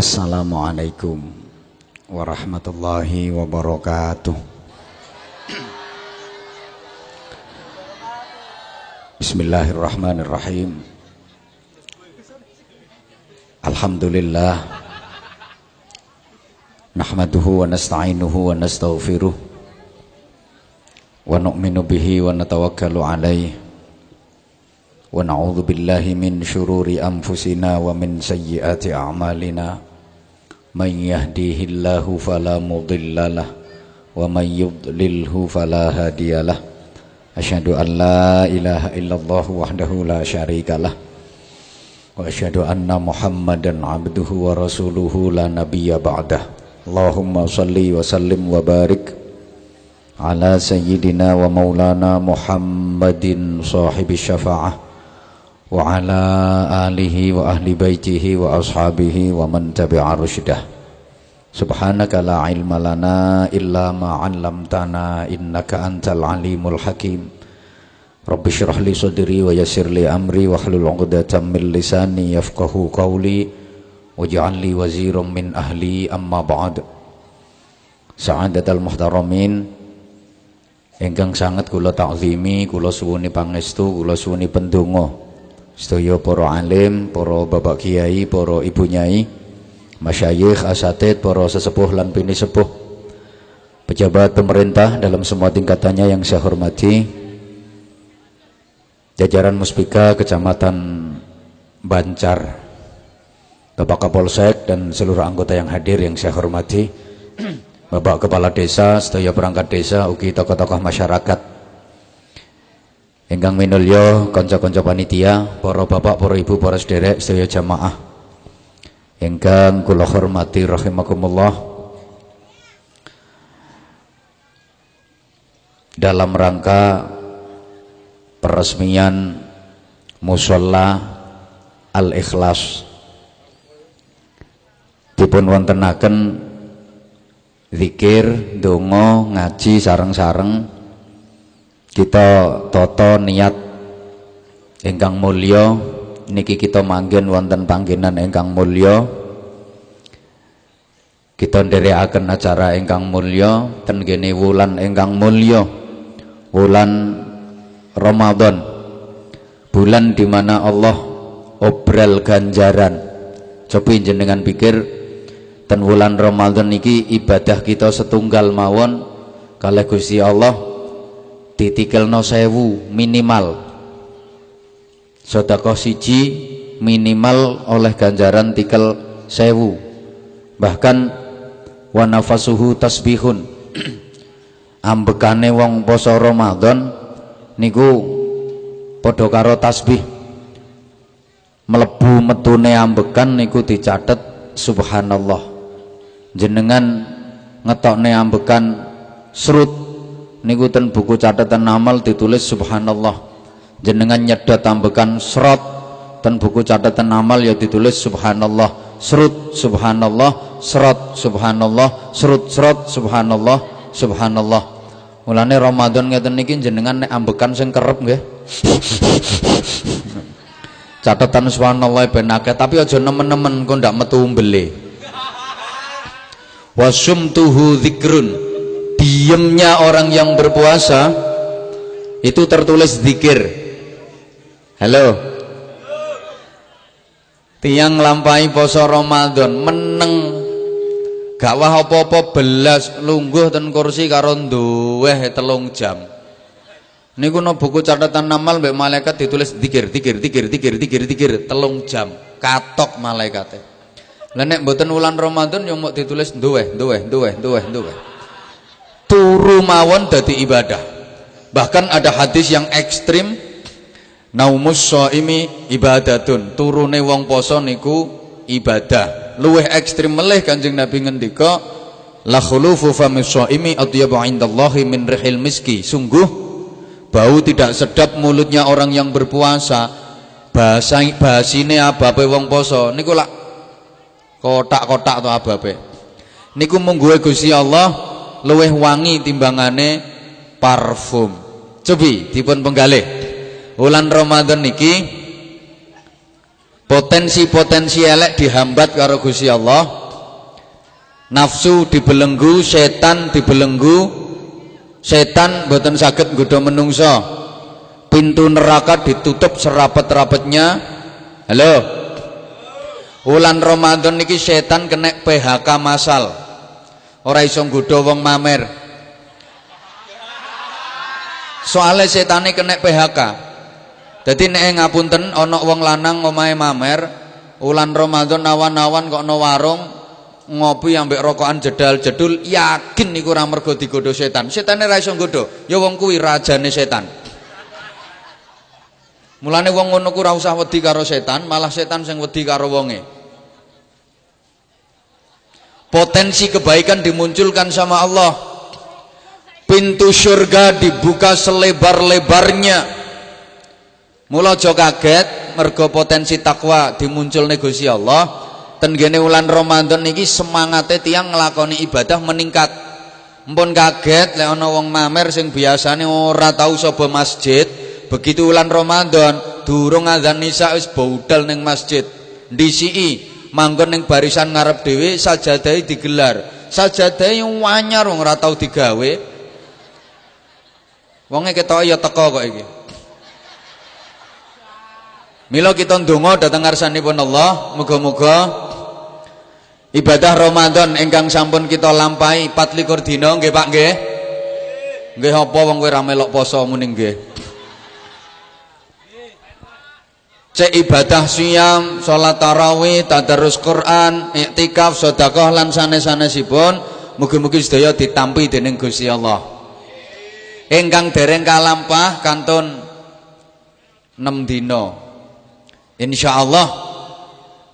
Assalamualaikum warahmatullahi wabarakatuh. Bismillahirrahmanirrahim. Alhamdulillah. Nahmaduhu wa nasta'inuhu wa nastaghfiruh. Wa nu'minu bihi wa natawakkalu alaihi. Wa na'udzu billahi min syururi anfusina wa min من يهديه الله فلا مضل له ومن يضلله فلا هادي له. أشهد أن لا إله إلا الله وحده لا شريك له وأشهد أن محمدا عبده ورسوله لا نبي بعده. اللهم صل وسلم وبارك على سيدنا ومولانا محمد صاحب الشفاعة. Wa ashabihi wa man tabi'a rusydah. Subhanaka la ilma lana illa ma 'allamtana innaka antal alimul hakim. Rabbi shrah li sadri wa yassir li amri wa hlul 'uqdatam min lisani yafqahu qawli waj'al li waziran min ahli amma ba'd. Sa'adatul muhtaramin ingkang sangat kula takzimi, kula suwuni pangestu, kula suwuni pendonga. Sedaya para alim, para bapak kiai, para ibu nyai masyayikh, asatid, para sesepuh lan sepuh, pejabat pemerintah dalam semua tingkatannya yang saya hormati, jajaran Muspika Kecamatan Bancar, Bapak Kapolsek dan seluruh anggota yang hadir yang saya hormati, Bapak Kepala Desa, sedaya perangkat desa, ugi tokoh-tokoh masyarakat, Enggang minulya kanca-kanca panitia, para bapak, para ibu, para sederek, sedaya jamaah. Ingkang kula hormati rahimakumullah. Dalam rangka peresmian musola Al-Ikhlas. Dipun wontenaken zikir, donga, ngaji sareng-sareng kita toto niat ingkang mulya. Niki kita manggen wonten panggenan ingkang mulya. Kita nderekaken acara ingkang mulya ten wulan ingkang mulya. Wulan Ramadan. Bulan di mana Allah obral ganjaran. Coba jenengan pikir ten wulan Ramadan niki ibadah kita setunggal mawon kalih Gusti Allah ditikelno sewu minimal. Sodakoh siji minimal oleh ganjaran tikel sewu. Bahkan wanafasuhu tasbihun. Ambekane wong poso Ramadan niku padha karo tasbih. Melebu metune ambekan niku dicatet subhanallah. Jenengan ngetokne ambekan serut niku ten buku catatan amal ditulis subhanallah. Jenengan nyedot tambakan serot. Dan buku catatan amal ya ditulis subhanallah. Serut subhanallah. Serot subhanallah. Serut serot subhanallah. Subhanallah. Mulane Ramadan ngeten niki jenengan nek ambekan sing kerep nggih. Catatan subhanallah ben akeh tapi aja nemen-nemen kok ndak metu umbele wasumtuhu dzikrun diemnya orang yang berpuasa itu tertulis zikir Halo. Tiang lampai poso Ramadan meneng gak wah apa-apa belas lungguh ten kursi karo duweh telung jam. Niku no buku catatan amal mbek malaikat ditulis dikir dikir dikir dikir dikir dikir telung jam katok malaikate. Lah nek mboten wulan Ramadan yo mau ditulis duweh duweh duweh duweh duweh. Turu mawon dadi ibadah. Bahkan ada hadis yang ekstrim Naumus shaimi ibadatun. Turune wong poso niku ibadah. Luwih ekstrim melih Kanjeng Nabi ngendika la khulufu famis shaimi atyabu indallahi min rihil miski. Sungguh bau tidak sedap mulutnya orang yang berpuasa. Bahasa bahasine abape wong poso niku lak kotak-kotak to abape. Niku mungguhe Gusti Allah luwih wangi timbangane parfum. Cobi dipun penggalih bulan Ramadan niki Potensi-potensi elek dihambat karo Gusti Allah. Nafsu dibelenggu, setan dibelenggu. Setan boten saged nggodha menungso. Pintu neraka ditutup serapet-rapetnya. Halo. Wulan Ramadan niki setan kena PHK masal. Ora iso nggodha wong mamer. Soale setane kena PHK. Jadi nek ngapunten ana wong lanang omahe mamer, ulan Ramadan awan-awan kok no warung ngopi ambek rokokan jedal-jedul, yakin niku ora mergo digodho setan. Setane ra iso nggodho, ya wong kuwi rajane setan. Mulane wong ngono ku ora usah wedi karo setan, malah setan sing wedi karo wonge. Potensi kebaikan dimunculkan sama Allah. Pintu surga dibuka selebar-lebarnya Mula aja kaget mergo potensi takwa dimuncul negosi Allah. Tenggene wulan Ramadan niki semangate tiang nglakoni ibadah meningkat. Mpun kaget lek wong mamer sing biasane ora tau sapa masjid, begitu wulan Ramadan durung adzan nisa wis budal ning masjid. Ndisiki manggon ning barisan ngarep dhewe sajadahe digelar. Sajadahe wanyar wong ora tau digawe. Wonge ketok ya teko kok iki. Mila kita ndonga dhateng ngarsanipun Allah, muga-muga ibadah Ramadan ingkang sampun kita lampahi 24 dina nggih Pak nggih. Nggih apa wong kowe ra poso muni nggih. Cek ibadah siam, salat tarawih, tadarus Quran, iktikaf, sedekah lan sanes-sanesipun mugi-mugi sedaya ditampi dening Gusti Allah. Ingkang dereng kalampah kantun 6 dina. Insya Allah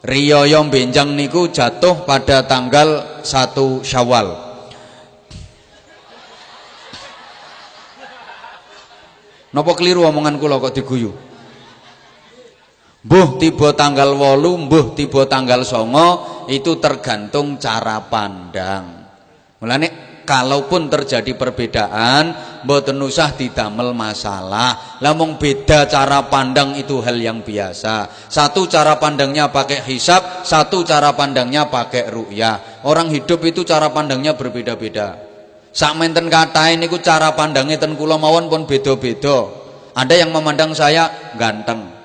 Riyaya Benjang niku jatuh pada tanggal 1 Syawal. Napa keliru omongan kula kok diguyu? Mbuh tiba tanggal 8, mbuh tiba tanggal 9 itu tergantung cara pandang. Mulane kalaupun terjadi perbedaan mboten usah didamel masalah. Lamong beda cara pandang itu hal yang biasa. Satu cara pandangnya pakai hisap satu cara pandangnya pakai ru'yah. Orang hidup itu cara pandangnya berbeda-beda. Sak menten kata ini ku cara pandangnya ten kula mawon pun beda-beda. Ada yang memandang saya ganteng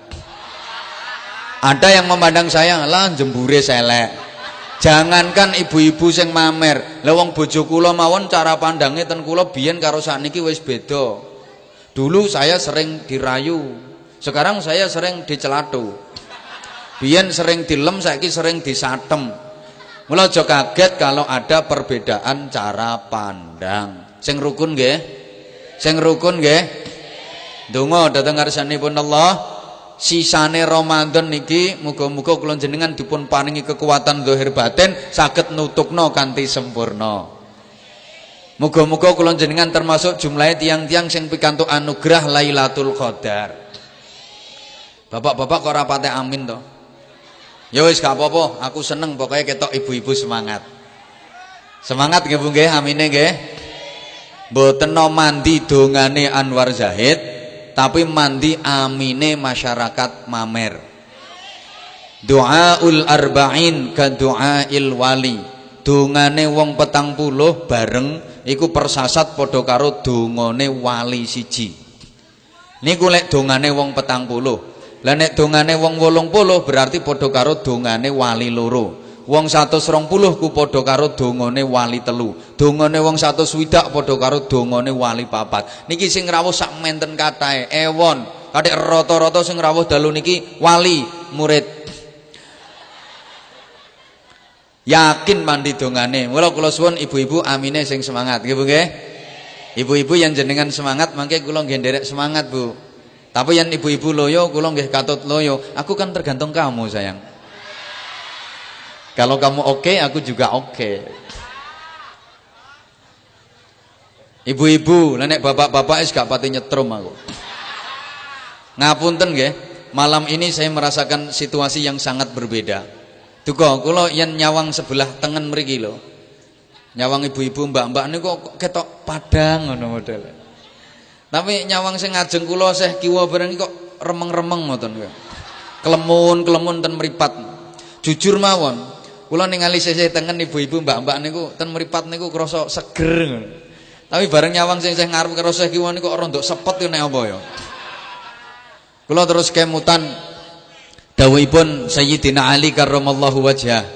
ada yang memandang saya lah jembure selek Jangankan ibu-ibu sing mamer, lah wong bojo kula mawon cara pandangnya ten kula biyen karo sakniki wis beda. Dulu saya sering dirayu, sekarang saya sering dicelatu. Biyen sering dilem, saiki sering disatem. Mula aja kaget kalau ada perbedaan cara pandang. Sing rukun nggih? Sing rukun nggih? Donga dhateng ngarsanipun Allah sisane Ramadan niki muga-muga kula jenengan dipun paringi kekuatan zahir batin saged nutupno kanthi sempurna. Muga-muga kula jenengan termasuk jumlahe tiang-tiang sing pikantuk anugerah Lailatul Qadar. Bapak-bapak kok ora amin to? Ya wis gak apa-apa, aku seneng pokoknya ketok ibu-ibu semangat. Semangat nggih Bu nggih, amine nggih. Mboten mandi dongane Anwar Zahid, tapi mandi amine masyarakat mamer. Doaul arba'in ka doail wali. Dungane wong petang puluh bareng iku persasat padha karo dongane wali siji. Niku lek dongane wong petang puluh. Lah nek dongane wong wolong puluh berarti padha karo dongane wali loro wong 120 ku padha karo dongane wali telu. Dongane wong 120 padha karo dongane wali papat. Niki sing rawuh sak menten katahe ewon. Kadek rata-rata sing rawuh dalu niki wali murid. Yakin mandi dongane. Mula kula suwun ibu-ibu amine sing semangat. Nggih Bu ibu-ibu yang jenengan semangat mangke kula nggih nderek semangat Bu. Tapi yang ibu-ibu loyo kula nggih katut loyo. Aku kan tergantung kamu sayang kalau kamu oke, okay, aku juga oke. Okay. Ibu-ibu, nenek bapak-bapak es gak pati nyetrum aku. Ngapunten nggih, malam ini saya merasakan situasi yang sangat berbeda. Duga kula yen nyawang sebelah tengen mriki lho. Nyawang ibu-ibu, mbak-mbak niku kok ketok padang ngono model. Tapi nyawang sing ngajeng kula seh kiwa bareng kok remeng-remeng ngoten Kelemun-kelemun ten meripat. Jujur mawon, kula ningali sisih tengen ibu-ibu mbak-mbak niku ten meripat niku krasa seger. Tapi bareng nyawang sing sing ngarep karo Syekh Kiwon niku ora nduk sepet nek apa ya. Kula terus kemutan dawuhipun Sayyidina Ali karramallahu wajhah.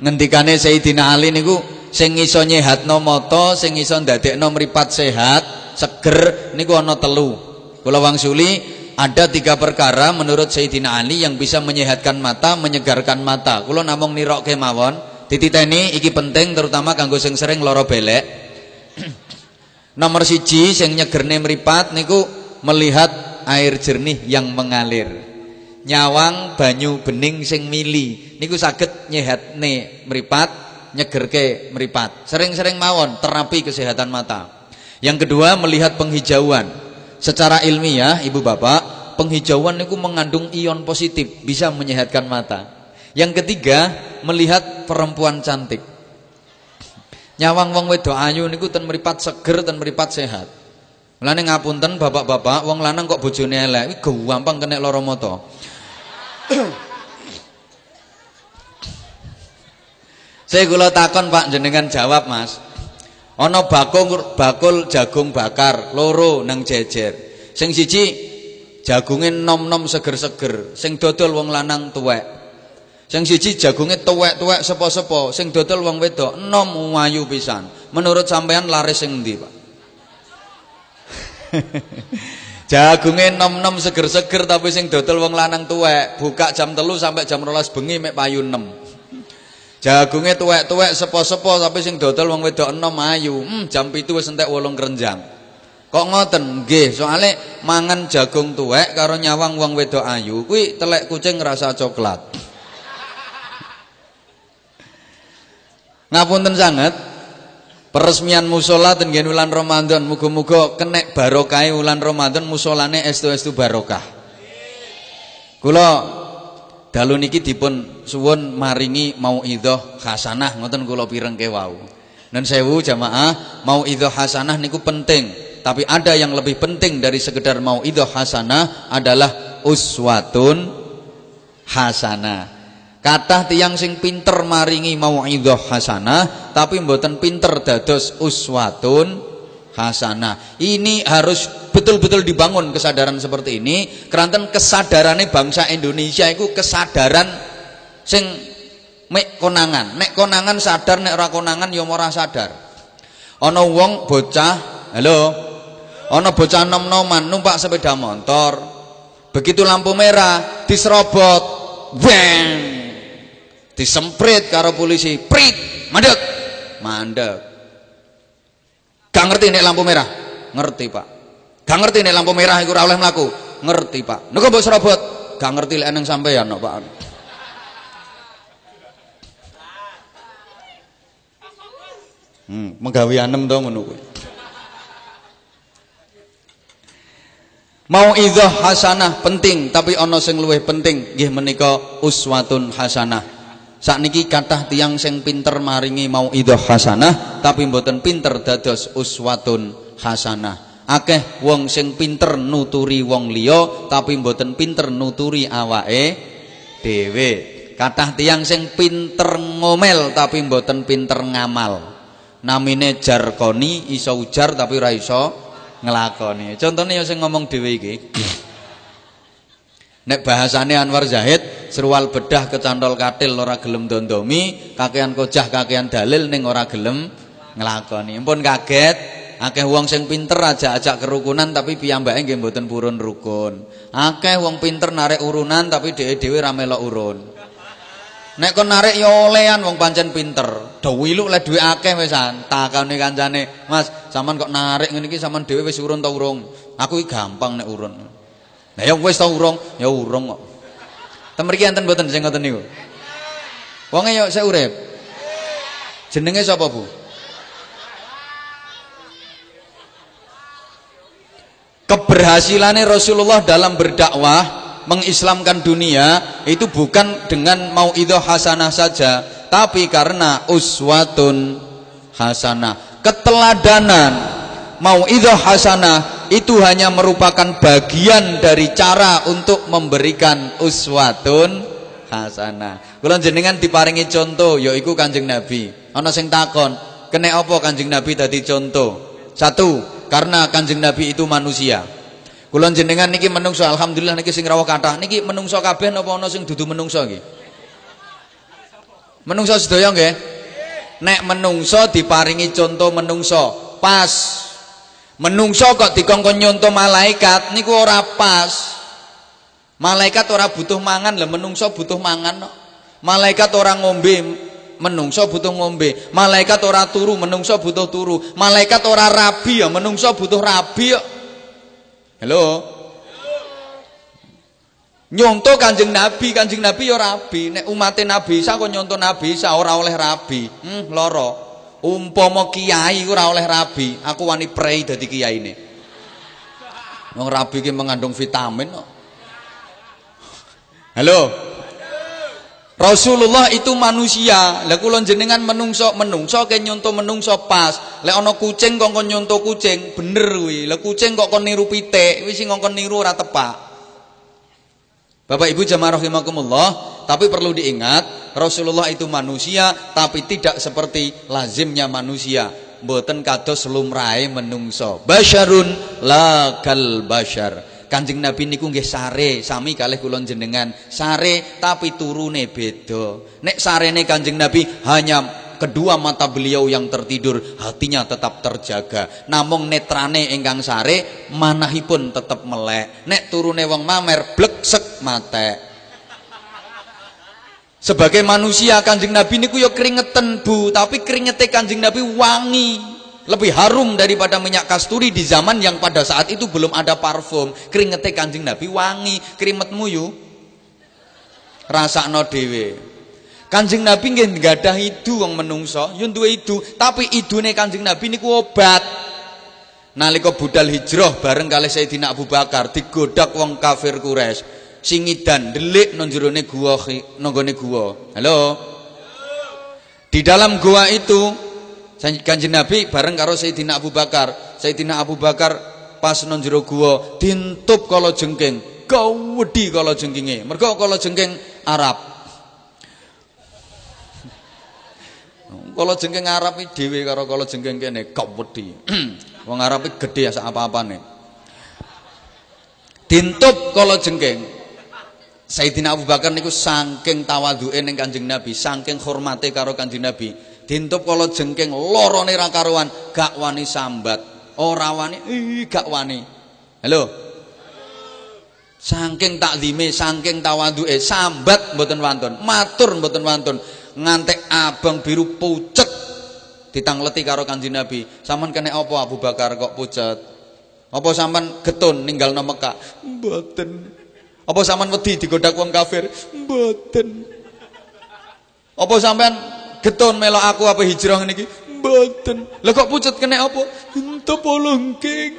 Ngendikane Sayyidina Ali niku sing iso nyehatno mata, sing iso ndadekno mripat sehat, seger niku ana telu. Kula wangsuli ada tiga perkara menurut Sayyidina Ali yang bisa menyehatkan mata, menyegarkan mata. Kulo namung nirok kemawon. Dititeni iki penting terutama kanggo sing sering loro belek. Nomor siji sing nyegerne mripat niku melihat air jernih yang mengalir. Nyawang banyu bening sing mili niku saged nyehatne mripat, nyegerke mripat. Sering-sering mawon terapi kesehatan mata. Yang kedua melihat penghijauan. Secara ilmiah, Ibu Bapak, penghijauan itu mengandung ion positif, bisa menyehatkan mata. Yang ketiga, melihat perempuan cantik. Nyawang wong wedok ayu niku ten meripat seger, ten meripat sehat. Mulane ngapunten bapak-bapak, wong lanang kok bojone elek, iki gampang kena lara mata. Saya kula takon Pak jenengan jawab Mas. Ana bakul bakul jagung bakar loro nang jejer. Sing siji jagunge nom-nom seger-seger, sing dodol wong lanang tuwek. Sing siji jagunge tuwek-tuwek sepo-sepo, sing dodol wong wedok nom ayu pisan. Menurut sampean laris sing endi, Pak? jagunge nom-nom seger-seger tapi sing dodol wong lanang tuwek, buka jam telu sampai jam 12 bengi mek payu 6. Jagunge tuwek-tuwek sepo-sepo tapi sing dodol wong wedok enom ayu. Hmm, jam 7 wis entek 8 kerenjang. Kok ngoten? Nggih, soalnya mangan jagung tuwek karo nyawang wong wedok ayu kuwi telek kucing rasa coklat. Ngapunten sanget. Peresmian musola ten ulan Ramadan, muga-muga kenek barokah ulan Ramadan musolane estu-estu barokah. Kula dalu niki dipun suwun maringi mauidhah hasanah ngoten kula pireng kewau. Dan sewu jamaah mauidhah hasanah niku penting, tapi ada yang lebih penting dari sekedar mauidhah hasanah adalah uswatun hasanah. Kata tiang sing pinter maringi mauidhah hasanah tapi mboten pinter dados uswatun hasanah. Ini harus betul-betul dibangun kesadaran seperti ini. Keranten kesadarannya bangsa Indonesia itu kesadaran sing mek konangan. Nek konangan sadar nek ora konangan ya ora sadar. Ana wong bocah halo? Ana bocah nom-noman numpak sepeda motor. Begitu lampu merah diserobot. Weng! Disemprit karo polisi. Prit! Mandek! Mandek gak ngerti nek lampu merah ngerti pak Gak ngerti nih lampu merah iku ora oleh mlaku. Ngerti, Pak. Niku mbok serobot. Gak ngerti lek nang sampeyan no, Pak. Hmm, menggawe anem to ngono kuwi. Mau idzah hasanah penting, tapi ana sing luwih penting nggih menika uswatun hasanah. Sakniki kathah tiyang sing pinter maringi mau idzah hasanah, tapi mboten pinter dados uswatun hasanah. Akeh wong sing pinter nuturi wong liya tapi mboten pinter nuturi awake dhewe. Kathah tiyang sing pinter ngomel tapi mboten pinter ngamal. Namine jarkoni iso ujar tapi ora iso nglakoni contone ya sing ngomong dhewe iki Nek bahasane Anwar Zahid, serual bedah kecantol katil ora gelem dondomi, kakean kojah kakean dalil ning ora gelem nglakoni. Ampun kaget, akeh wong sing pinter aja ajak kerukunan tapi piyambake nggih mboten purun rukun. Akeh wong pinter narik urunan tapi dhewe-dhewe ra melok urun. Nek kon narik ya olehan wong pancen pinter. Do wiluk le duwe akeh wisan. Takane kancane, "Mas, sampean kok narik ngene iki sampean dhewe wis urun ta urung?" Aku iki gampang nek urun. Lah ya wis ta urung? Ya urung kok. Temriki enten mboten sing ngoten niku? Wonge yo sik urip. Jenenge sapa, Bu? keberhasilannya Rasulullah dalam berdakwah mengislamkan dunia itu bukan dengan mau itu hasanah saja tapi karena uswatun hasanah keteladanan mau itu hasanah itu hanya merupakan bagian dari cara untuk memberikan uswatun hasanah. Kula jenengan diparingi contoh yaiku Kanjeng Nabi. Ana sing takon, kene apa Kanjeng Nabi dadi contoh? Satu, karena Kanjeng Nabi itu manusia. Kula jenengan niki menungso alhamdulillah niki sing rawuh kathah. Niki menungso kabeh napa ana sing dudu menungso nggih? Menungso sedaya nggih? Nek menungso diparingi contoh menungso, pas. Menungso kok dikongkon nyontoh malaikat niku ora pas. Malaikat ora butuh mangan, lah menungso butuh mangan. Malaikat ora ngombe, menungso butuh ngombe. Malaikat ora turu, menungso butuh turu. Malaikat ora rabi ya, menungso butuh rabi ya. Halo. Nyonto Kanjeng Nabi, Kanjeng Nabi ya rabi. Nek umate Nabi Isa kok nyonto Nabi Isa ora oleh rabi. Hmm, loro. Umpama kiai ora oleh rabi, aku wani prei dadi kiyaine. Wong rabi ki mengandung vitamin kok. Halo. Rasulullah itu manusia. Lah kula jenengan menungso, menungso ke nyonto menungso pas. Lek ana kucing kok kon nyonto kucing, bener kuwi. Lah kucing kok kon niru pitik, kuwi sing ngongkon niru ora tepak. Bapak Ibu jamaah rahimakumullah, tapi perlu diingat Rasulullah itu manusia tapi tidak seperti lazimnya manusia. Mboten kados lumrahe menungso. Basyarun la kal basyar. Kanjeng Nabi niku nggih sare sami kalih kula jenengan. Sare tapi turune beda. Nek sarene Kanjeng Nabi hanya kedua mata beliau yang tertidur, hatinya tetap terjaga. Namung netrane ingkang sare, manahipun tetap melek. Nek turune wong mamer bleksek mate. Sebagai manusia Kanjeng Nabi niku yo keringetan Bu, tapi keringete Kanjeng Nabi wangi. Lebih harum daripada minyak kasturi di zaman yang pada saat itu belum ada parfum. Keringetnya kanjeng nabi wangi. Kerimetmu rasa no dewe kanjeng nabi nggak ada itu yang menungso. Yun duwe itu tapi idune kanjeng nabi ini obat. Nalika budal hijrah bareng kali Sayyidina Abu Bakar digodak wong kafir Quraisy singidan delik nang jerone gua nanggone gua halo di dalam gua itu Kanjeng Nabi bareng karo Sayyidina Abu Bakar. Sayyidina Abu Bakar pas nang jero guwa dintup kala jengking, gawedi kala jengkinge. Mergo kala jengking Arab. Kala jengking Arab iki dhewe karo kala jengking kene gawedi. Wong Arab iki gedhe sak apa-apane. Dintup kala jengking. Sayyidina Abu Bakar niku saking tawadhuke ning Kanjeng Nabi, saking hormate karo Kanjeng Nabi. Dintup kala jengking lorone ra karuan gak wani sambat. Ora wani ih gak wani. Halo? Saking takzime saking tawaduke sambat mboten wonten matur mboten wonten ngantek abang biru pucet ditangleti karo kanjeng Nabi. Sampean kene apa Abu Bakar kok pucet? Apa sampean getun ninggalno Mekah? Mboten apa sampean wedi digodak wong kafir? Mboten. Apa sampean getun melok aku apa hijrah niki mboten. Lah kok pucet kena apa? Ento polongking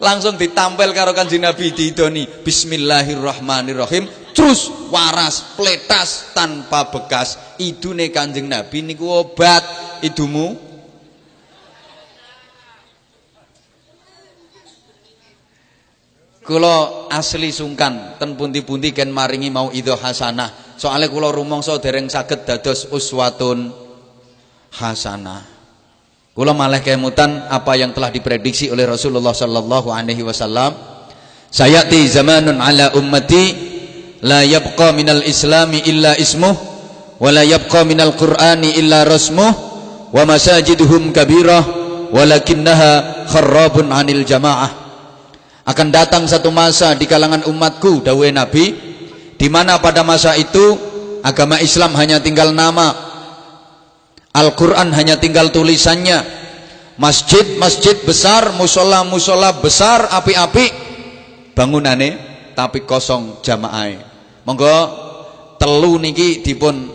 langsung ditampil karo kanjeng Nabi didoni bismillahirrahmanirrahim. Terus waras pletas tanpa bekas. Idune kanjeng Nabi niku obat. Idumu Kula asli sungkan ten pundi-pundi ken maringi mau idho hasanah Soalnya kula rumangsa dereng saged dados uswatun hasanah. Kula malah kemutan apa yang telah diprediksi oleh Rasulullah sallallahu alaihi wasallam. Sayati zamanun ala ummati la yabqa minal islami illa ismuh wa la yabqa minal qur'ani illa rasmuh wa masajiduhum kabirah walakinnaha kharrabun anil jamaah akan datang satu masa di kalangan umatku dawuh Nabi di mana pada masa itu agama Islam hanya tinggal nama Al-Quran hanya tinggal tulisannya masjid-masjid besar musola-musola besar api-api bangunane tapi kosong jamaah. Monggo telu niki dipun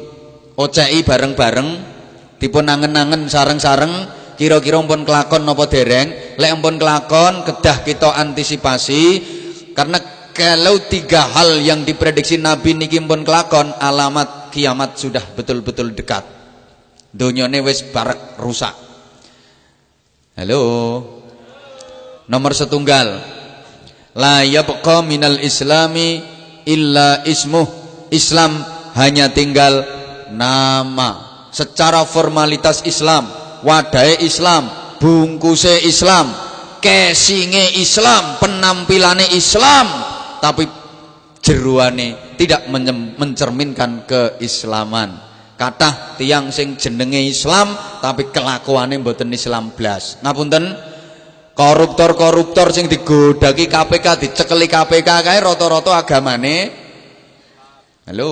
ocei bareng-bareng dipun nangen-nangen sareng-sareng kira-kira pun kelakon nopo dereng lek pun kelakon kedah kita antisipasi karena kalau tiga hal yang diprediksi Nabi niki pun kelakon alamat kiamat sudah betul-betul dekat dunyane wis barak rusak halo Nomor setunggal. La yabqa minal islami illa ismuh. Islam hanya tinggal nama. Secara formalitas Islam, wadai Islam, bungkuse Islam, kesinge Islam, penampilane Islam, tapi jeruane tidak mencerminkan keislaman. Kata tiang sing jenenge Islam tapi kelakuane mboten Islam blas. Ngapunten koruptor-koruptor sing digodaki KPK dicekeli KPK kae rata-rata agamane Halo.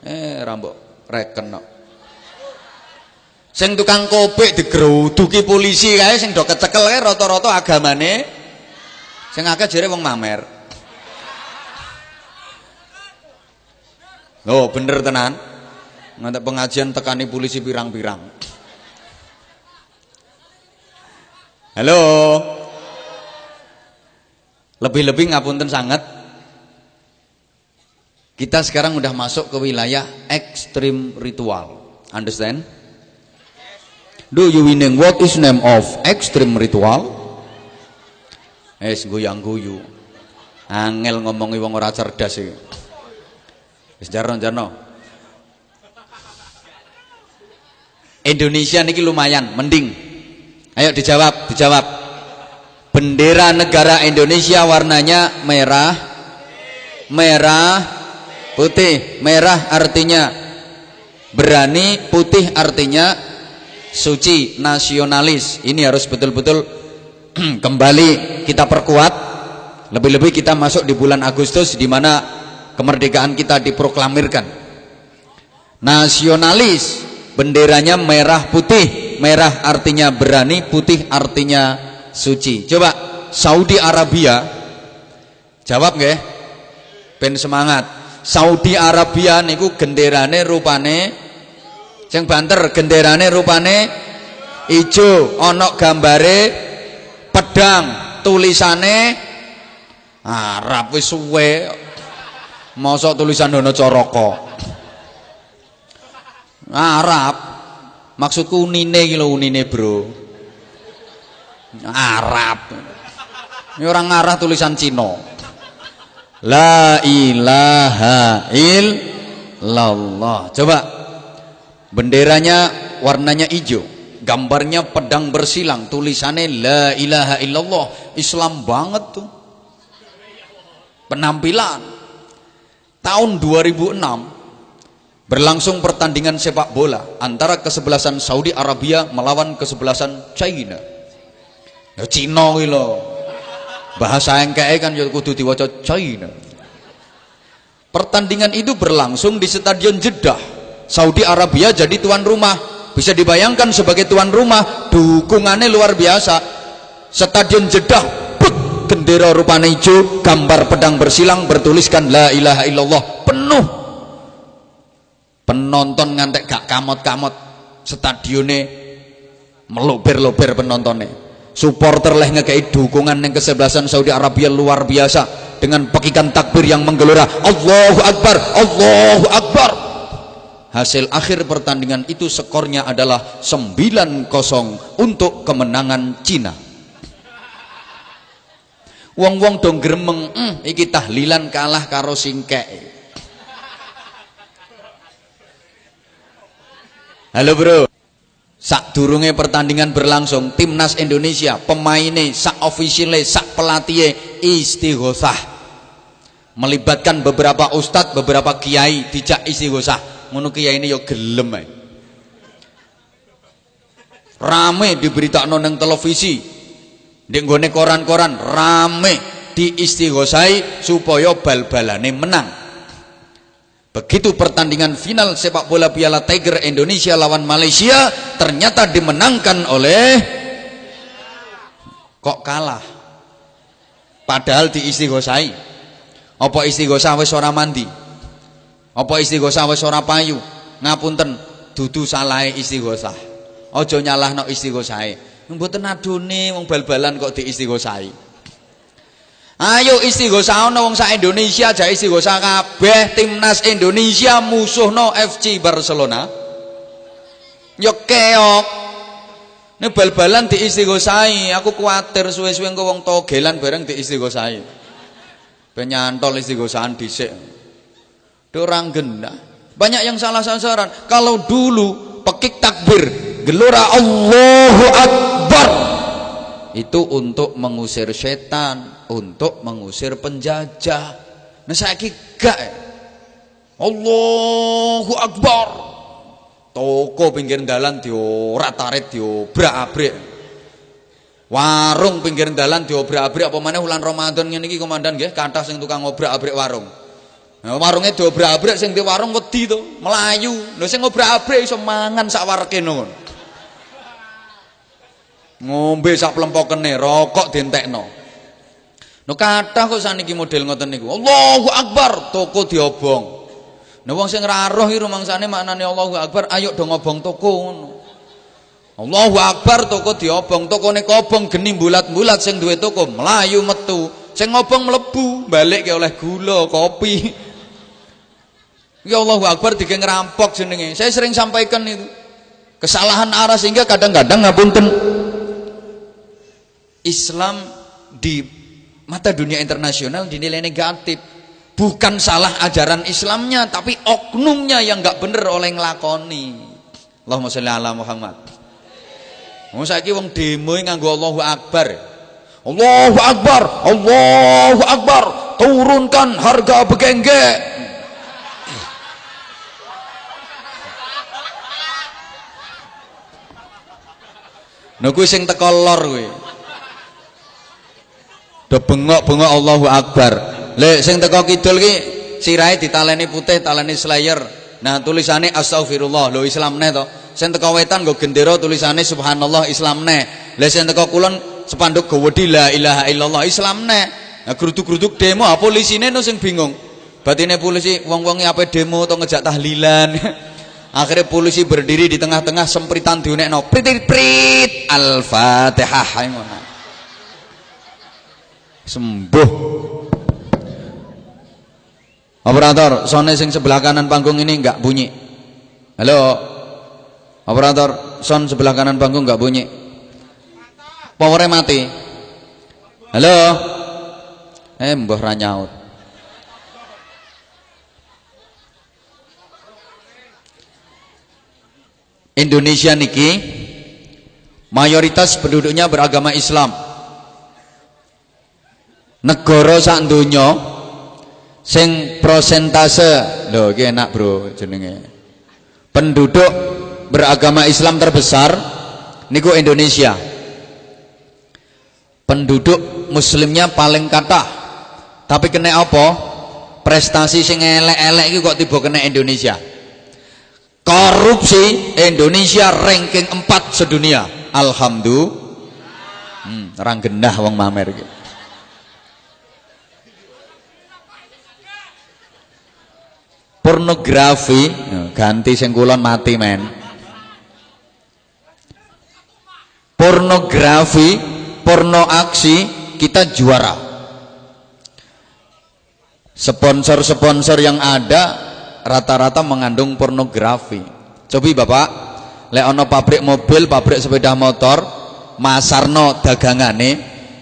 Eh rambok reken kok. Sing tukang kopek digeruduki polisi kae sing do kecekel kae rata-rata agamane. Sing akeh jere wong mamer. Oh, bener tenan. Ngantek pengajian tekani polisi pirang-pirang. Halo. Lebih-lebih ngapunten sangat. Kita sekarang udah masuk ke wilayah ekstrim ritual. Understand do you meaning what is name of extreme ritual es goyang guyu angel ngomongi wong ora cerdas iki wis jarno-jarno Indonesia niki lumayan, mending. Ayo dijawab, dijawab. Bendera negara Indonesia warnanya merah, merah, putih. Merah artinya berani, putih artinya suci, nasionalis. Ini harus betul-betul kembali kita perkuat. Lebih-lebih kita masuk di bulan Agustus di mana kemerdekaan kita diproklamirkan. Nasionalis benderanya merah putih merah artinya berani putih artinya suci coba Saudi Arabia jawab nggih ben semangat Saudi Arabia niku genderane rupane sing banter genderane rupane ijo ana gambare pedang tulisane Arab wis suwe mosok tulisan dono coroko Arab. Maksudku unine iki lho unine, Bro. Arab. Ini orang ngarah tulisan Cina. La ilaha illallah. Coba. Benderanya warnanya hijau. Gambarnya pedang bersilang, tulisannya la ilaha illallah. Islam banget tuh. Penampilan. Tahun 2006 Berlangsung pertandingan sepak bola antara kesebelasan Saudi Arabia melawan kesebelasan China. Ya Cina lho. Bahasa engkeke kan ya kudu diwaca China. Pertandingan itu berlangsung di Stadion Jeddah. Saudi Arabia jadi tuan rumah. Bisa dibayangkan sebagai tuan rumah, dukungannya luar biasa. Stadion Jeddah, put, bendera rupanya hijau, gambar pedang bersilang bertuliskan la ilaha illallah, penuh penonton ngantek gak kamot-kamot stadione melober-lober penontonnya supporter leh ngekei dukungan yang kesebelasan Saudi Arabia luar biasa dengan pekikan takbir yang menggelora Allahu Akbar Allahu Akbar hasil akhir pertandingan itu skornya adalah 9-0 untuk kemenangan Cina wong-wong dong gremeng mm, iki tahlilan kalah karo singkek Halo bro. Sak durunge pertandingan berlangsung, timnas Indonesia, pemainnya, sak ofisialnya, sak pelatih istighosah. Melibatkan beberapa ustadz, beberapa kiai dijak istighosah. Ngono kiai ini yo gelem ae. Rame diberitakan nang televisi. Di koran-koran rame di istighosai supaya bal-balane menang. Begitu pertandingan final sepak bola Piala Tiger Indonesia lawan Malaysia ternyata dimenangkan oleh kok kalah. Padahal di istighosai. Apa istighosah wis ora mandi? Apa istighosah wis ora payu? Ngapunten, dudu salah istighosah. Aja nyalahno istighosahe. Mboten adone wong bal-balan kok di istighosahi. Ayo istighosah ana wong sak Indonesia aja istighosah kabeh timnas Indonesia musuhno FC Barcelona. Yo keok. Ini bal-balan diistighosai, aku kuatir suwe-suwe engko wong togelan bareng diistighosai. Ben nyantol istighosahan dhisik. Itu orang gendah. Banyak yang salah sasaran. Kalau dulu pekik takbir, gelora Allahu Akbar. Itu untuk mengusir setan, untuk mengusir penjajah. Nah saya gak. Allahu Akbar. Toko pinggir dalan diorak-tarik diobrak-abrik. Warung pinggir dalan diobrak-abrik apa maneh bulan Ramadan iki komandan nggih, kathah sing tukang obrak-abrik warung. Nah, warungnya diobrak-abrik sing di warung wedi to, melayu. Lho sing obrak-abrik iso mangan sak wareke ngono. Ngombe sak plempokene, rokok dientekno. No kathah kok saniki model ngoten niku. Allahu Akbar, toko diobong. Nah wong sing ra roh iki rumangsane maknane Allahu Akbar, ayo do ngobong toko ngono. Allahu Akbar toko diobong, tokone kobong geni bulat-bulat sing duwe toko melayu metu, sing ngobong mlebu, balik ke oleh gula, kopi. Ya Allahu Akbar dike ngerampok jenenge. Saya sering sampaikan itu. Kesalahan arah sehingga kadang-kadang ngapunten Islam di mata dunia internasional dinilai negatif. Bukan salah ajaran Islamnya tapi oknumnya yang nggak bener oleh ngelakoni. Allahumma sholli ala Muhammad. Mau saiki wong demo nganggo Allahu Akbar. Allahu Akbar Allahu Akbar. Turunkan harga begengge Nah kuwi sing teko lor kuwi. Do bengok-bengok Allahu Akbar. Le sing teko kidul ki sirahe ditaleni putih, taleni slayer. Nah, tulisane astagfirullah. Lho Islamne to. Sing teko wetan nggo gendera tulisane subhanallah Islamne. Lah sing teko kulon sepanduk gawedi la ilaha illallah Islamne. Nah, geruduk-geruduk demo ah polisine no sing bingung. Batine polisi wong-wonge apa demo atau ngejak tahlilan. Akhirnya polisi berdiri di tengah-tengah sempritan diunekno. Prit prit Al-Fatihah Sembuh. Operator, sound sing sebelah kanan panggung ini enggak bunyi. Halo. Operator, sound sebelah kanan panggung enggak bunyi. Powernya mati. Halo. Eh, mbah ra Indonesia niki mayoritas penduduknya beragama Islam. Negara sak donya sing prosentase lho iki enak bro jenenge. Penduduk beragama Islam terbesar niku Indonesia. Penduduk muslimnya paling kata tapi kena apa? Prestasi sing elek-elek iki kok tiba kena Indonesia korupsi Indonesia ranking 4 sedunia. Alhamdulillah hmm, orang gendah wong mamer gitu pornografi ganti sing mati men. Pornografi porno aksi kita juara. Sponsor-sponsor yang ada rata-rata mengandung pornografi cobi bapak lek ono pabrik mobil pabrik sepeda motor masarno dagangane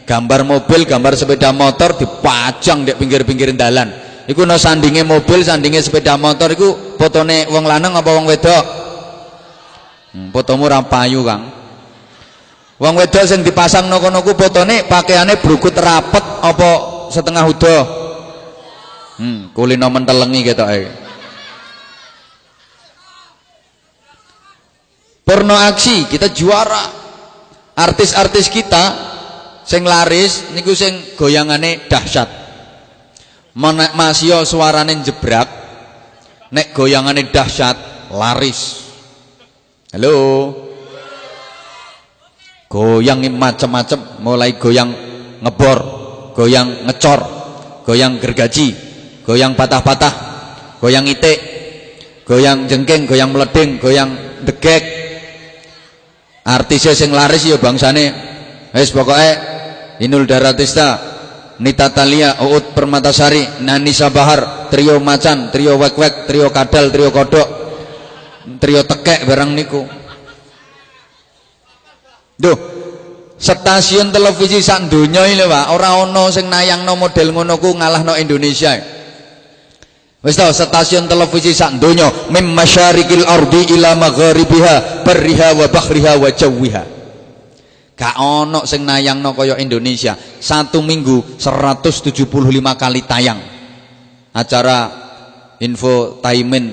gambar mobil gambar sepeda motor dipajang di pinggir-pinggir dalan Iku no sandinge mobil, sandinge sepeda motor iku fotone wong lanang apa wong wedok? Hmm, fotomu ra payu, Kang. Wong wedok sing dipasang no kono ku fotone pakaiane brukut rapet apa setengah udah? Hmm, kulino mentelengi ketoke. Porno aksi kita juara. Artis-artis kita sing laris niku sing goyangane dahsyat. Masio suarane jebrak nek goyangane dahsyat laris. Halo? Goyang macam-macam mulai goyang ngebor goyang ngecor goyang gergaji goyang patah-patah goyang itik goyang jengking goyang meleding goyang degek artisnya sing laris ya bangsane wis pokoke Inul Daratista Nita Talia, Uut Permatasari, Nani Sabahar, Trio Macan, Trio Wek-Wek, Trio Kadal, Trio Kodok, Trio Tekek barang niku. Duh, stasiun televisi sak donya iki lho, Pak, ora ana sing nayangno model ngono ku ngalahno Indonesia. Wis tau stasiun televisi sak donya mim masyarikil ardi ila magharibiha barriha wa bahriha wa jawiha. Gak ono sing nayangno kaya Indonesia. Satu minggu 175 kali tayang. Acara infotainment.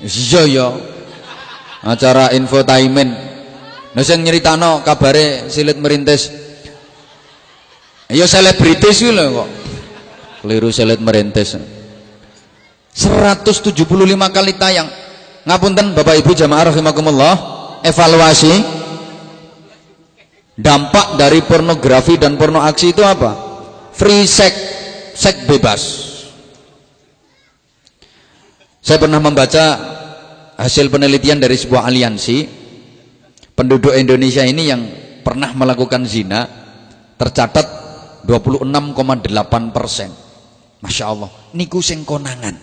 Iya ya. Acara infotainment Nah sing nyeritakno kabare silit merintis. Ya selebritis ku lho kok. Keliru silit merintis. 175 kali tayang. Ngapunten Bapak Ibu jamaah rahimakumullah, evaluasi dampak dari pornografi dan porno aksi itu apa? Free sex, seks bebas. Saya pernah membaca hasil penelitian dari sebuah aliansi penduduk Indonesia ini yang pernah melakukan zina tercatat 26,8 persen Masya Allah. Niku sing konangan.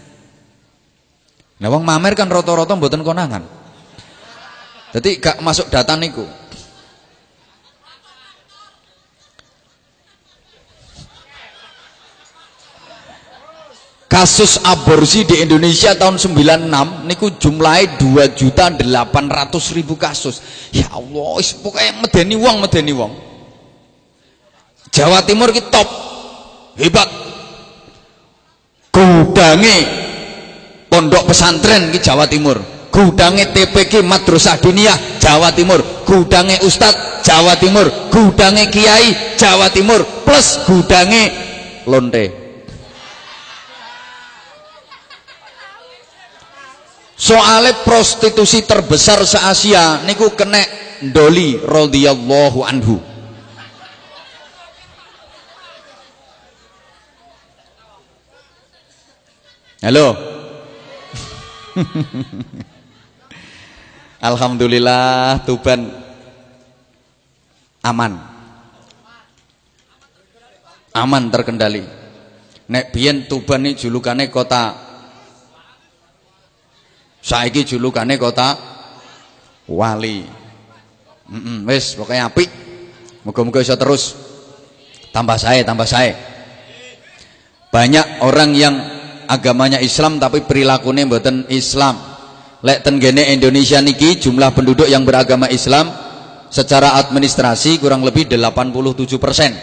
Nah wong mamer kan roto-roto mboten konangan. Jadi gak masuk data niku. Kasus aborsi di Indonesia tahun 96 niku jumlahnya 2 juta 800 ribu kasus. Ya Allah pokoknya medeni wong medeni wong. Jawa Timur kita top. Hebat gudange pondok pesantren di Jawa Timur. Gudange TPG Madrasah Diniyah Jawa Timur. Gudange Ustadz Jawa Timur. Gudange Kiai Jawa Timur. Plus gudange lonte. Soalnya prostitusi terbesar se-Asia niku kena Doli radhiyallahu anhu halo. Alhamdulillah Tuban aman. Aman terkendali. Nek biyen Tuban ini julukannya kota saiki julukane kota wali. Mm -mm, wis pokoknya apik moga-moga bisa terus. Tambah saya tambah saya banyak orang yang agamanya Islam tapi perilakunya mboten Islam. Lek tenggene Indonesia niki jumlah penduduk yang beragama Islam secara administrasi kurang lebih 87 persen.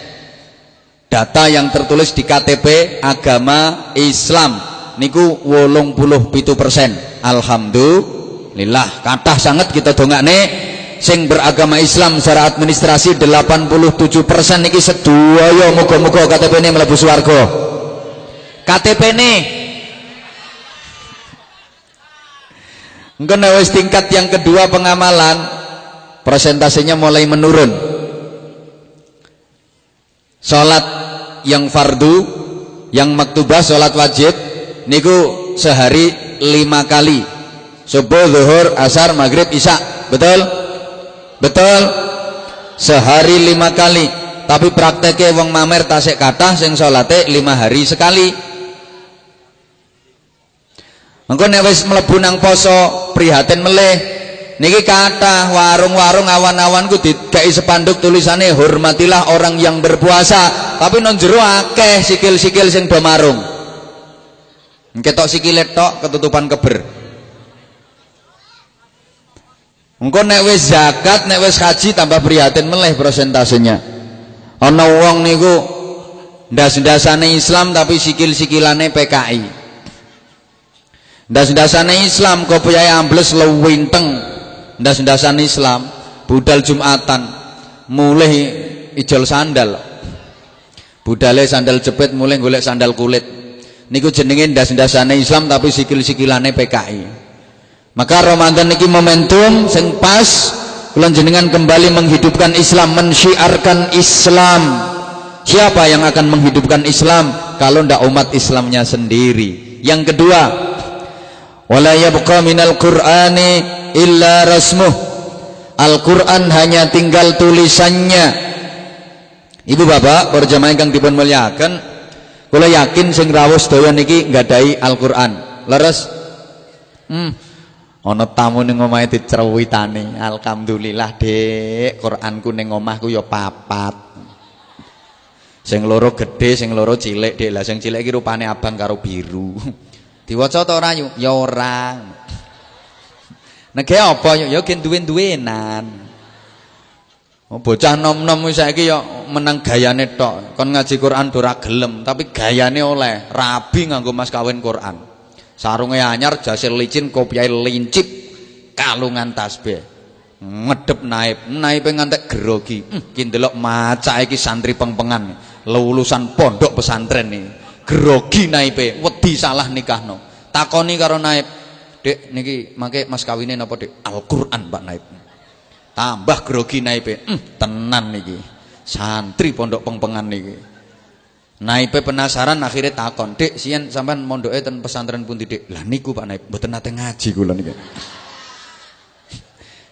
Data yang tertulis di KTP agama Islam niku wolong puluh pitu persen. Alhamdulillah kathah sangat kita dongakne. Sing beragama Islam secara administrasi 87 persen niki sedaya muga-muga KTP ini melebu swarga KTP ini Engkau wis tingkat yang kedua pengamalan presentasinya mulai menurun. Salat yang fardu yang maktubah salat wajib niku sehari lima kali. Subuh, zuhur, asar, maghrib, isya. Betul? betul? sehari lima kali. Tapi prakteknya wong mamer tasik kata sing salate lima hari sekali engko nek wis mlebu nang poso prihatin meleh niki kata warung-warung awan-awan ku dikai sepanduk tulisannya hormatilah orang yang berpuasa. Tapi non jero akeh sikil-sikil sing do marung. Ketok sikile tok ketutupan keber. Engko nek wis zakat nek wis haji tambah prihatin meleh prosentasenya. Ana wong niku ndas-ndasane Islam tapi sikil-sikilane PKI ndas-ndasane Islam kopiahe ambles lewinteng. Ndas-ndasane Islam budal Jumatan. Mulai ijol sandal. Budale sandal jepit mulai golek sandal kulit. Niku jenenge ndas-ndasane Islam tapi sikil-sikilane PKI maka Ramadan niki momentum sing pas kula jenengan kembali menghidupkan Islam mensyiarkan Islam. Siapa yang akan menghidupkan Islam kalau ndak umat Islamnya sendiri? Yang kedua wala yabqa minal qur'ani illa rasmuh. Al-Quran hanya tinggal tulisannya. Ibu bapak berjamaah yang dipun muliakan Kula yakin sing rawuh sedaya niki nggadahi Al-Qur'an. Leres? Hmm. ana tamu ning omahe dicerwitane alhamdulillah Dek Quranku ning omahku ya papat. Sing loro gedhe sing loro cilik Dek lah sing cilik iki rupane abang karo biru diwaca ta ora ya ora nege apa ya gen duwe-duwenan Oh, bocah nom-nom saiki ya menang gayane tok. Kon ngaji Quran ora gelem, tapi gayane oleh, rabi nganggo mas kawin Quran. Sarunge anyar, jase licin, kopiahe lincip, kalungan tasbih. Ngedep naib, naibe ngantek grogi. Hmm, ki macake iki santri pengpengan. Lulusan pondok pesantren nih. Grogi naibe, wedi salah nikahno. Takoni karo naib, "Dek, niki mangke mas kawine napa, Dek?" Al-Qur'an, Pak Naib. Tambah grogi naipe. Hmm, tenan niki. Santri pondok pengpengan niki. Naipe penasaran akhirnya takon, "Dik, sian sampean mondoke ten pesantren pundi, Dik?" Lah niku Pak Naib, mboten nate ngaji kula niki.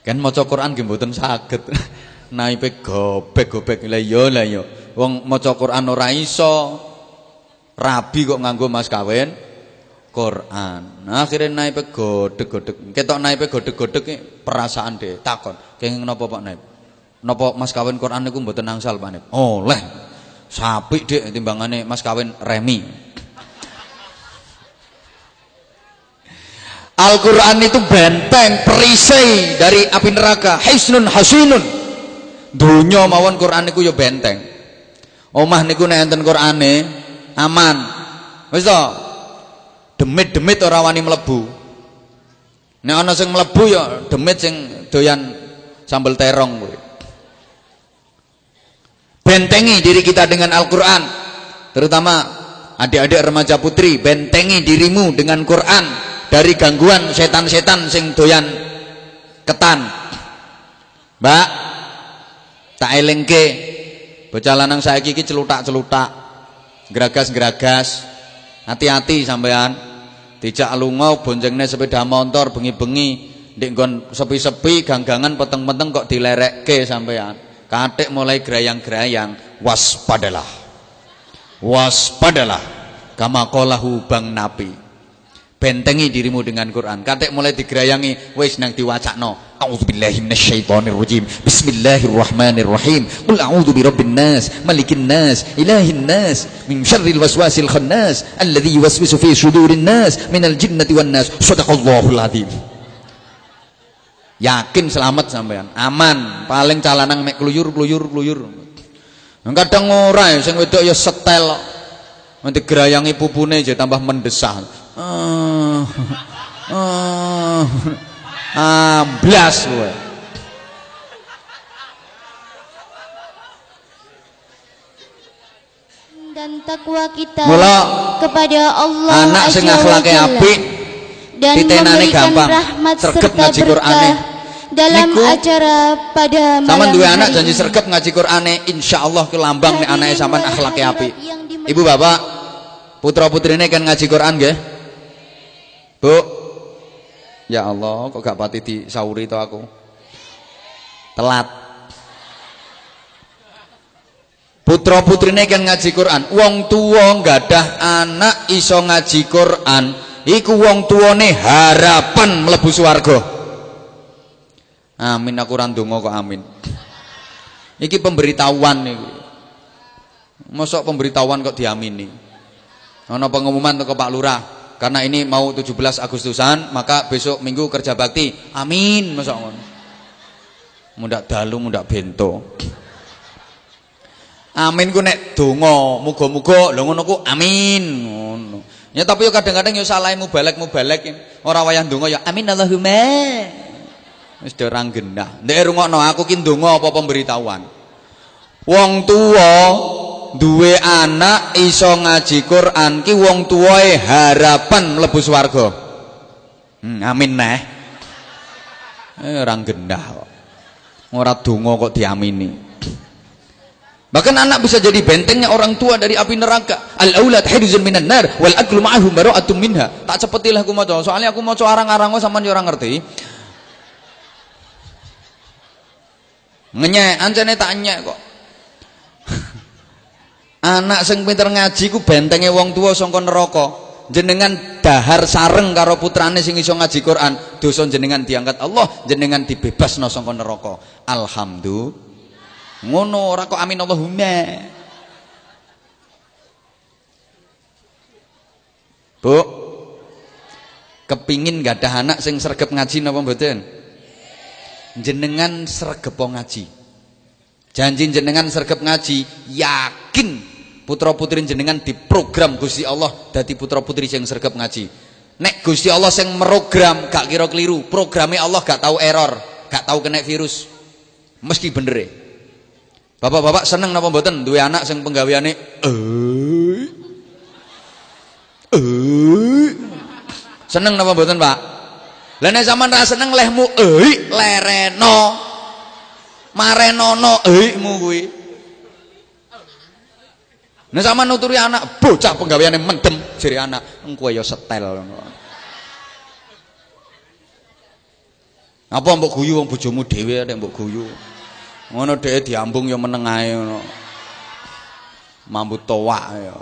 Kan maca Quran nggih mboten saged. Naipe gobek-gobek. Lah iya lah iya. Wong maca Quran ora iso. Rabi kok nganggo mas kawin Quran. Nah, akhirnya naik godeg-godeg. Ketok naik godeg-godeg perasaan deh. Takon, kenging napa Pak Naib? Napa mas kawin Quran niku mboten angsal Pak Naib? Oleh. Sapi dek timbangane mas kawin remi. Al-Quran itu benteng perisai dari api neraka. Hisnun hasinun. Dunya mawon Quran niku ya benteng. Omah niku nek enten Qurane aman. Wis to? demit-demit ora wani mlebu. Nek ana sing mlebu ya demit sing doyan sambel terong kuwi. Bentengi diri kita dengan Al-Qur'an. Terutama adik-adik remaja putri, bentengi dirimu dengan Quran dari gangguan setan-setan sing doyan ketan. Mbak, tak elengke bocah lanang saiki iki celutak-celutak, geragas-geragas. Hati-hati sampean. Dijak lunga bonjengne sepeda motor bengi-bengi ndek sepi-sepi ganggangan peteng-peteng kok dilerekke sampean. Katik mulai gerayang-gerayang, waspadalah. Waspadalah. Kama qalahu Bang Nabi. Bentengi dirimu dengan Quran. Katik mulai digerayangi, wis nang diwacakno. A'udzubillahi minasyaitonirrajim. Bismillahirrahmanirrahim. Qul a'udzu birabbin nas, malikin nas, ilahin nas, min syarril waswasil khannas, alladzi yuwaswisu fi sudurin nas, minal jinnati wan nas. Shadaqallahul azim. Yakin selamat sampean, aman. Paling calanang mek kluyur kluyur kluyur. Kadang ora sing wedok ya setel. Nanti gerayangi pupune aja tambah mendesah. Ah. Ah. Amblas kowe. dan takwa kita Mula kepada Allah anak sing akhlake apik dan memberikan gampang. rahmat serta ngaji Qur'ane. berkah dalam Niku, acara pada malam duwe anak janji sergap ngaji Qur'ane insyaallah ke lambang nek anake sampean akhlake apik. Ibu bapak, putra putrine kan ngaji Quran nggih? Bu. Ya Allah, kok gak pati disauri to aku. Telat. Putra putrine kan ngaji Quran. Wong tuwa nggadah anak iso ngaji Quran, iku wong tuwane harapan mlebu swarga. Amin aku ora ndonga kok amin. Iki pemberitahuan iki. Mosok pemberitahuan kok diamini. Ana pengumuman teko Pak Lurah, karena ini mau 17 Agustusan, maka besok Minggu kerja bakti. Amin, ngono. Mundak dalu, mundak bento. Amin ku nek donga, muga-muga lho ngono ku amin. Ya tapi yo kadang-kadang yo salah mubalek mubalek ora wayah donga ya amin Allahumma. Wis do ora genah. Ndek rungokno aku ki ndonga apa pemberitahuan. Wong tuwa duwe anak iso ngaji Quran ki wong tuwae harapan mlebu swarga. Hmm, amin neh. Eh ora gendah kok. Ora donga kok diamini. Bahkan anak bisa jadi bentengnya orang tua dari api neraka. Al aulad hirzun minan nar wal aklu ma'ahum bara'atun minha. Tak cepetilah aku maca. Soalnya aku maca arang-arang sampean yo ora ngerti. Ngenyek, ancene tak nyek kok. Anak sing pinter ngaji ku bentenge wong tua sangka neraka. jenengan dahar sareng karo putrane sing iso ngaji Quran. Dosa jenengan diangkat Allah jenengan dibebasno saka neraka. Alhamdulillah. Ngono ora kok amin Allahumma. Bu kepingin gak ada anak sing sregep ngaji napa mboten? Jenengan sregep ngaji. Janji jenengan sregep ngaji yakin putra putri jenengan diprogram Gusti Allah dadi putra putri sing sregep ngaji. Nek Gusti Allah sing merogram gak kira keliru. Programe Allah gak tahu error gak tahu kena virus. Meski bener e. Bapak-bapak seneng napa mboten? Duwe anak sing penggaweane eh eh seneng napa mboten Pak? Lah nek sampean ra seneng lehmu eh lereno. Marenono ehmu kuwi nek sampean nuturi anak bocah penggaweane mendem jere anak engko ya setel. Apa mbok guyu wong bojomu dhewe nek mbok guyu? Ngono dhek diambung ya meneng ae ngono. Mambu towak ya.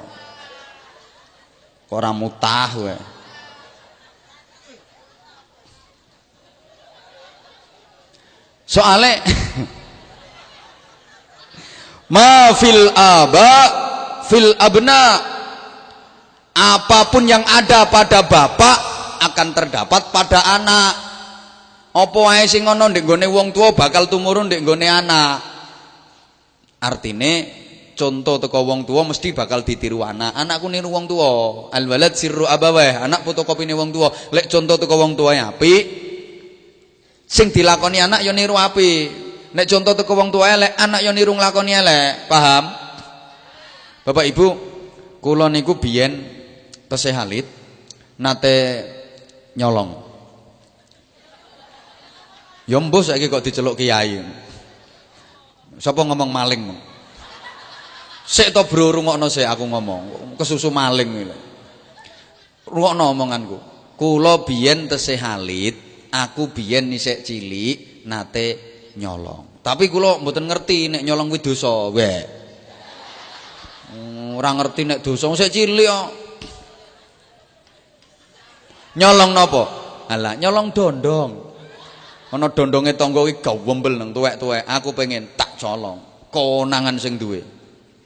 Ora mutah kowe. Soale ma fil aba fil abna. Apa pun yang ada pada bapak akan terdapat pada anak. Apa wae sing ana ndek gone wong tua bakal tumurun ndek gone anak. Artine contoh teko wong tua mesti bakal ditiru anak. Anakku niru wong tua. Al walad sirru abawah anak fotokopine wong tua. Lek contoh teko wong tua apik sing dilakoni anak ya niru apik. Nek contoh teko wong tua elek anak ya niru nglakoni elek paham Bapak Ibu kula niku biyen tesih halit nate nyolong Ya mbuh saiki kok diceluk kiai. Sapa ngomong maling? Sik to bro rungokno sik aku ngomong. Kesusu maling iki. Rungokno omonganku. Kula biyen tesih halit, aku biyen isik cilik nate nyolong. Tapi kula mboten ngerti nek nyolong kuwi dosa, wek. Ora ngerti nek dosa sik cilik kok. Nyolong napa? Alah, nyolong dondong. ana dondonge tangga iki gawembel nang tuwek-tuwek. Aku pengen tak colong. Konangan sing duwe.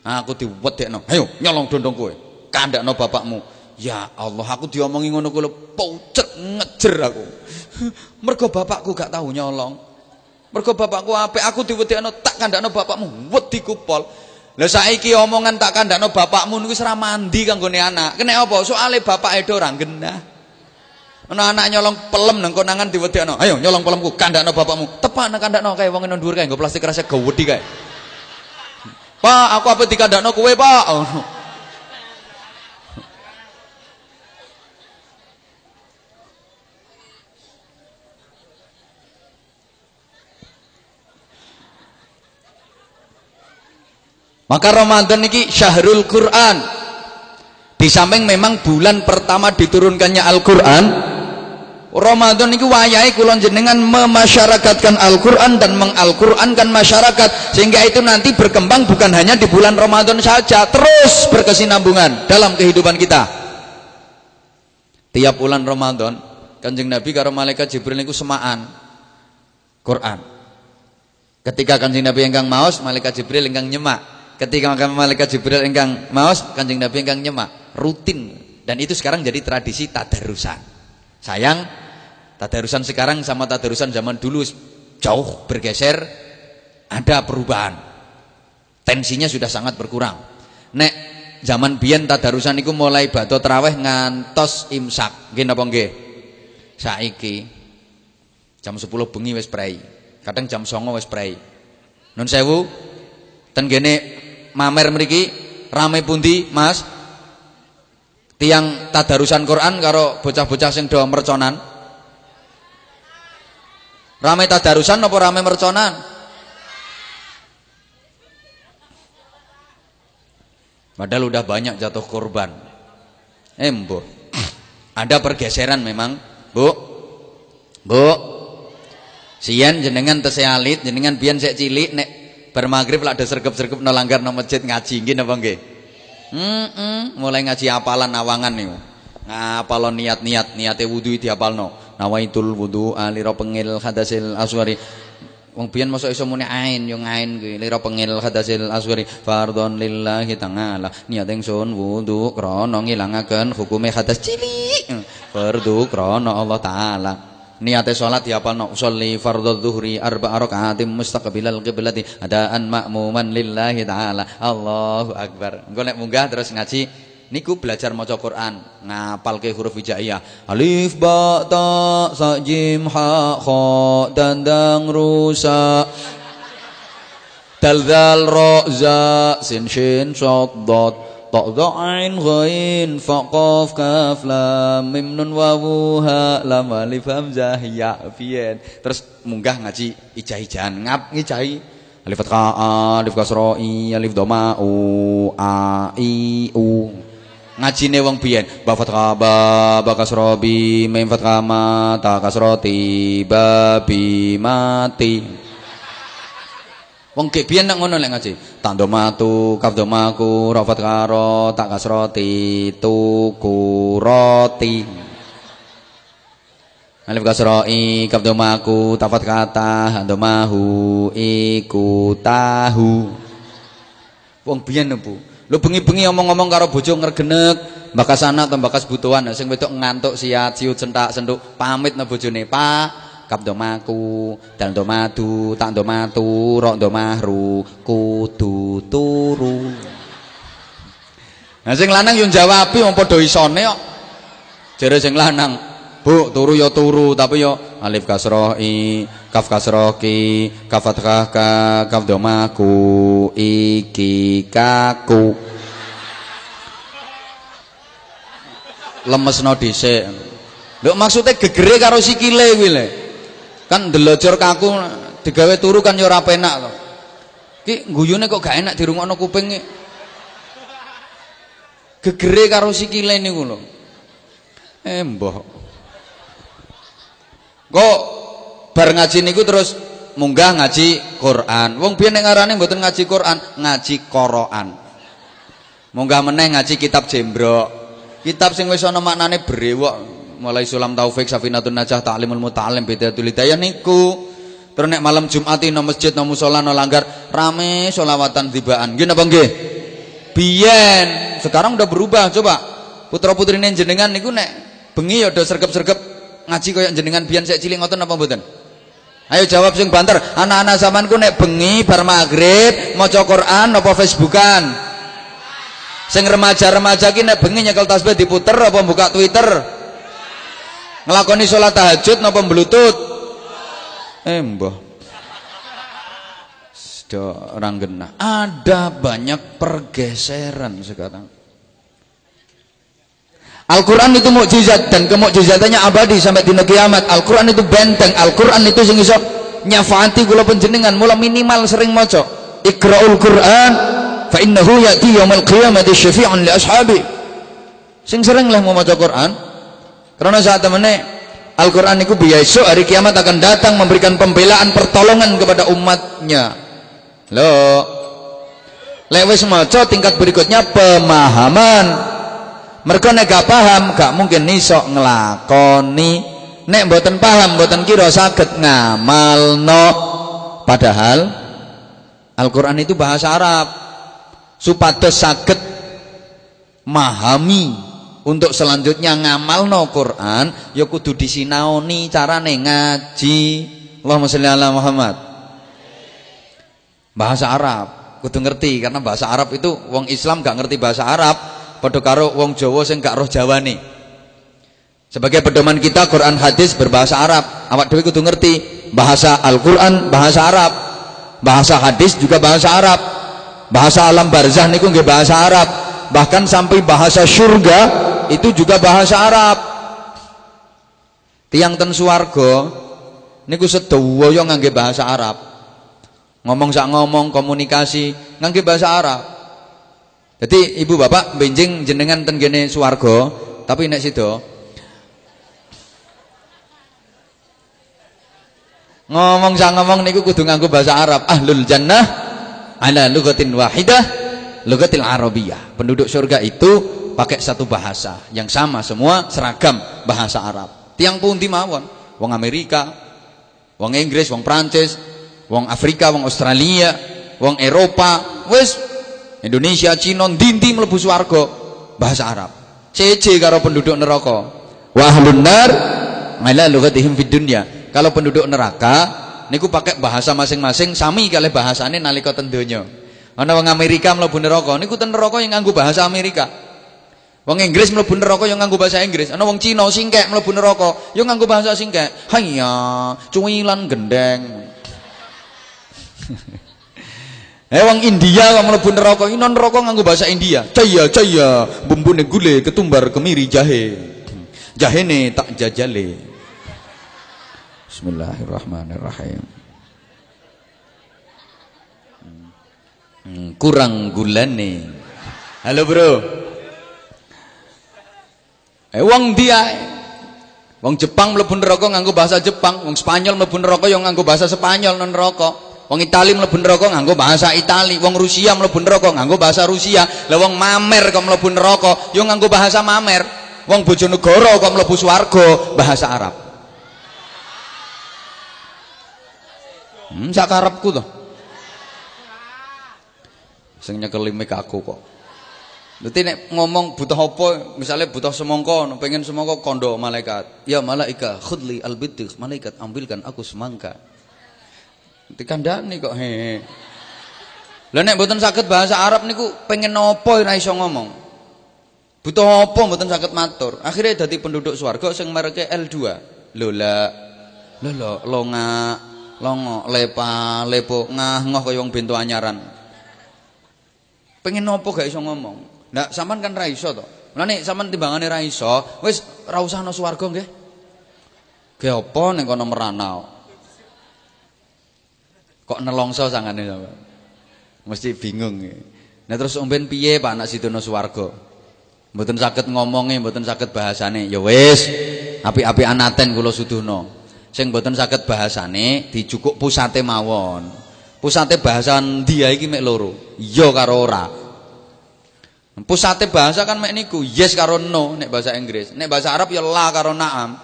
Aku diwedekno ayo nyolong dondong kowe. Kandakno bapakmu. Ya Allah aku diomongi ngono kuwi pucet ngejer aku. Mergo bapakku gak tahu nyolong. Mergo bapakku apik aku diwedekno tak kandakno bapakmu. Wedi kupol Lah saiki omongan tak kandakno bapakmu niku wis ra mandi kanggone anak. Kene apa? Soale bapak edo ora genah. Ana anak nyolong pelem nang konangan diwedekno. Ayo nyolong pelemku kandakno bapakmu. Tepak nang kandakno kae wong nang dhuwur kae nggo plastik kerasnya gawedi kae. Pak, aku apa dikandakno kowe, Pak? Oh. Maka Ramadan ini syahrul Quran. Di samping memang bulan pertama diturunkannya Al-Quran, Ramadan ini wayahe kula jenengan memasyarakatkan Al-Qur'an dan mengal-Qur'ankan masyarakat sehingga itu nanti berkembang bukan hanya di bulan Ramadan saja, terus berkesinambungan dalam kehidupan kita. Tiap bulan Ramadan, Kanjeng Nabi karo malaikat Jibril niku semaan Quran. Ketika Kanjeng Nabi ingkang maos, malaikat Jibril ingkang nyemak. Ketika malaikat Jibril ingkang maos, Kanjeng Nabi ingkang nyemak. Rutin dan itu sekarang jadi tradisi tadarusan. Sayang Tadarusan sekarang sama tadarusan zaman dulu jauh bergeser, ada perubahan. Tensinya sudah sangat berkurang. Nek zaman biyen tadarusan itu mulai bato terawih ngantos imsak. Nggih napa nggih? Saiki jam 10 bengi wis prei. Kadang jam 09.00 wis prei. Nun sewu ten mamer mriki rame pundi, Mas? Tiang tadarusan Quran karo bocah-bocah sing do merconan. Rame tadarusan apa rame merconan? Padahal udah banyak jatuh korban. Embo. Ada pergeseran memang, Bu. Bu. Sian jenengan tesih alit, jenengan biyen sik cilik nek bar lak ada sergep-sergep no langgar no masjid ngaji. Nggih napa nggih? Heeh, mulai ngaji apalan awangan niku. ngapalo niat-niat niate wudu diapalno. Nawaitul wudu alira pengil hadasil aswari. Wong biyen mosok iso muni ain yo ngain kuwi. Lira pengil hadasil aswari. Fardhon lillahi ta'ala. Niat ingsun wudu krana ngilangaken hukume hadas cilik. Fardu krana Allah taala niate salat diapalno usolli fardhu dzuhri arba rakaatim mustaqbilal qiblati adaan ma'muman lillahi taala. Allahu akbar. Engko nek munggah terus ngaji niku belajar maca Quran ngapalke huruf hijaiyah. Alif ba ta sa jim ha kha dandang rusa dal dal ra za sin shin shad dad ain ghain fa qaf kaf lam mim nun wawu ha lam alif hamzah ya fiyen terus munggah ngaji ijah-ijahan ngap ngijahi alif fathah alif kasra i alif dhamma u a i u. Ngajine wong biyen ba fathah ba ba kasra bi mim fathah ma ta kasra ti ba bi mati wong ke biyen nak ngono lek ngaji tando matu kaf do maku ra fathah ro ta kasra ti tu ku roti. Alif kasra i kaf do maku ta fathah ta do mahu iku tahu. Wong biyen Bu. Lu bengi-bengi omong-omong karo bojo ngregenek, bakas anak atau bakas butuhan, sing wedok ngantuk siat siut sentak senduk pamit nang bojone, Pak, kap do maku, dal do madu, tak do matu, rok do mahru, kudu turu. Nah sing lanang yo jawabi wong padha isone kok. Jare sing lanang, Bu, turu ya turu, tapi yo alif kasroh i, kaf kasroh ki, kaf fathah domaku, iki kaku. Lemesno dhisik. Lho maksudnya gegere karo sikile kuwi. Kan delojor kaku digawe turu kan yo ora penak to. Ki guyune kok gak enak dirungokno kuping Gegere karo sikile niku lho. Eh mbah. Kok bar ngaji niku terus munggah ngaji Quran. Wong biyen nek ngarane mboten ngaji Quran, ngaji Qur'an. Munggah meneh ngaji kitab Jembrok. Kitab sing wis ana maknane brewok. Mulai Sulam Taufik, Safinatun Najah, Ta'limul Muta'alim, Bidayatul Hidayah niku. Terus nek malam Jumat no masjid no musala no langgar rame solawatan tibaan. Nggih napa nggih? Biyen, sekarang udah berubah. Coba putra putrine jenengan niku nek bengi ya udah sergep-sergep ngaji koyo jenengan biyen sik cilik ngoten apa mboten? Ayo jawab sing banter. Anak-anak zamanku nek bengi bar magrib maca Quran apa Facebookan? Sing remaja-remaja ki nek bengi nyekel tasbih diputer apa buka Twitter? Ngelakoni sholat tahajud napa bluetooth? Eh mbah. Orang genah. Ada banyak pergeseran sekarang. Al-Quran itu mukjizat dan kemukjizatannya abadi sampai di kiamat. Al-Quran itu benteng. Al-Quran itu sing iso nyafaati kula panjenengan mula minimal sering maca. Iqra'ul Quran fa innahu ya'ti yaumil qiyamati syafi'an li ashabi. Sing sering lah mau maca Quran. Karena saat temene Al-Quran itu biasa hari kiamat akan datang memberikan pembelaan pertolongan kepada umatnya. Loh. Lewes maca tingkat berikutnya pemahaman. Mereka nek gak paham gak mungkin iso ngelakoni. Nek mboten paham mboten kira saged ngamalno. Padahal Al-Qur'an itu bahasa Arab. Supados saged memahami untuk selanjutnya ngamalno Quran ya kudu disinaoni carane ngaji Allahumma sholli ala Muhammad bahasa Arab kudu ngerti karena bahasa Arab itu wong Islam gak ngerti bahasa Arab padha karo wong Jawa sing gak roh Jawane. Sebagai pedoman kita Quran hadis berbahasa Arab. Awak dhewe kudu ngerti bahasa Al-Qur'an bahasa Arab. Bahasa hadis juga bahasa Arab. Bahasa alam barzah niku nggih bahasa Arab. Bahkan sampai bahasa surga itu juga bahasa Arab. Tiang ten swarga niku sedaya ngangge bahasa Arab. Ngomong sak ngomong komunikasi ngangge bahasa Arab. Jadi ibu bapak benjing jenengan ten gene swarga, tapi nek sida ngomong sak ngomong niku kudu nganggo bahasa Arab. Ahlul jannah ala lugatin wahidah, lugatil arabiyah. Penduduk surga itu pakai satu bahasa yang sama semua seragam bahasa Arab. Tiang pundi mawon, wong Amerika, wong Inggris, wong Prancis, wong Afrika, wong Australia, wong Eropa, wis Indonesia, Cina, ndi mlebu swarga bahasa Arab. Cece karo penduduk neraka. Wa ahlun nar ala lughatihim fid dunya. Kalau penduduk neraka niku pakai bahasa masing-masing sami kalih bahasane nalika ten donya. Ana wong Amerika mlebu neraka niku ten neraka yang nganggo bahasa Amerika. Wong Inggris mlebu neraka yang nganggo bahasa Inggris. Ana wong Cina singkek mlebu neraka yang nganggo bahasa singkek. Hayya, cuwilan gendeng. Eh wong India wong mlebu neraka, ini neraka nganggo bahasa India. Jaya jaya, bumbune gule, ketumbar, kemiri, jahe. Jahene tak jajale. Bismillahirrahmanirrahim. Hmm, kurang gulane. Halo bro. Eh wong dia Wong Jepang mlebu neraka nganggo bahasa Jepang, wong Spanyol mlebu neraka yang nganggo bahasa Spanyol non neraka. Wong Itali mlebu neraka nganggo bahasa Itali, wong Rusia mlebu neraka nganggo bahasa Rusia. Lah wong Mamer kok mlebu neraka yo nganggo bahasa Mamer. Wong Bojonegoro kok mlebu swarga bahasa Arab. Hmm, sak karepku to. Sing nyekeli aku kok. Dadi nek ngomong butuh apa, misalnya butuh semangka, pengen semangka kondo malaikat. Ya malaika, khudli albitik, malaikat ambilkan aku semangka. Dikandani kok he. Lah nek mboten saged bahasa Arab niku pengen napa ora iso ngomong. Butuh apa mboten saged matur. Akhirnya dadi penduduk swarga sing mereke L2. Lola. Lolo, longa, longo, lepa, lepo, ngah ngoh kaya wong bento anyaran. Pengen napa gak iso ngomong. Nah, sampean kan ra iso to. Mulane sampean timbangane ra iso, wis ra usah ana swarga nggih. Ge apa ning kono meranau? Kok nelongso sangane sampean? Mesti bingung nggih. Nah terus umben piye Pak anak sidono swarga? Mboten saged ngomonge, mboten saged bahasane. Ya wis, api-api anaten kula suduhna. Sing mboten saged bahasane dicukuk pusate mawon. Pusate bahasa dia iki mek loro. Iya karo ora. Pusate bahasa kan mek niku yes karo no nek bahasa Inggris. Nek bahasa Arab ya la karo naam.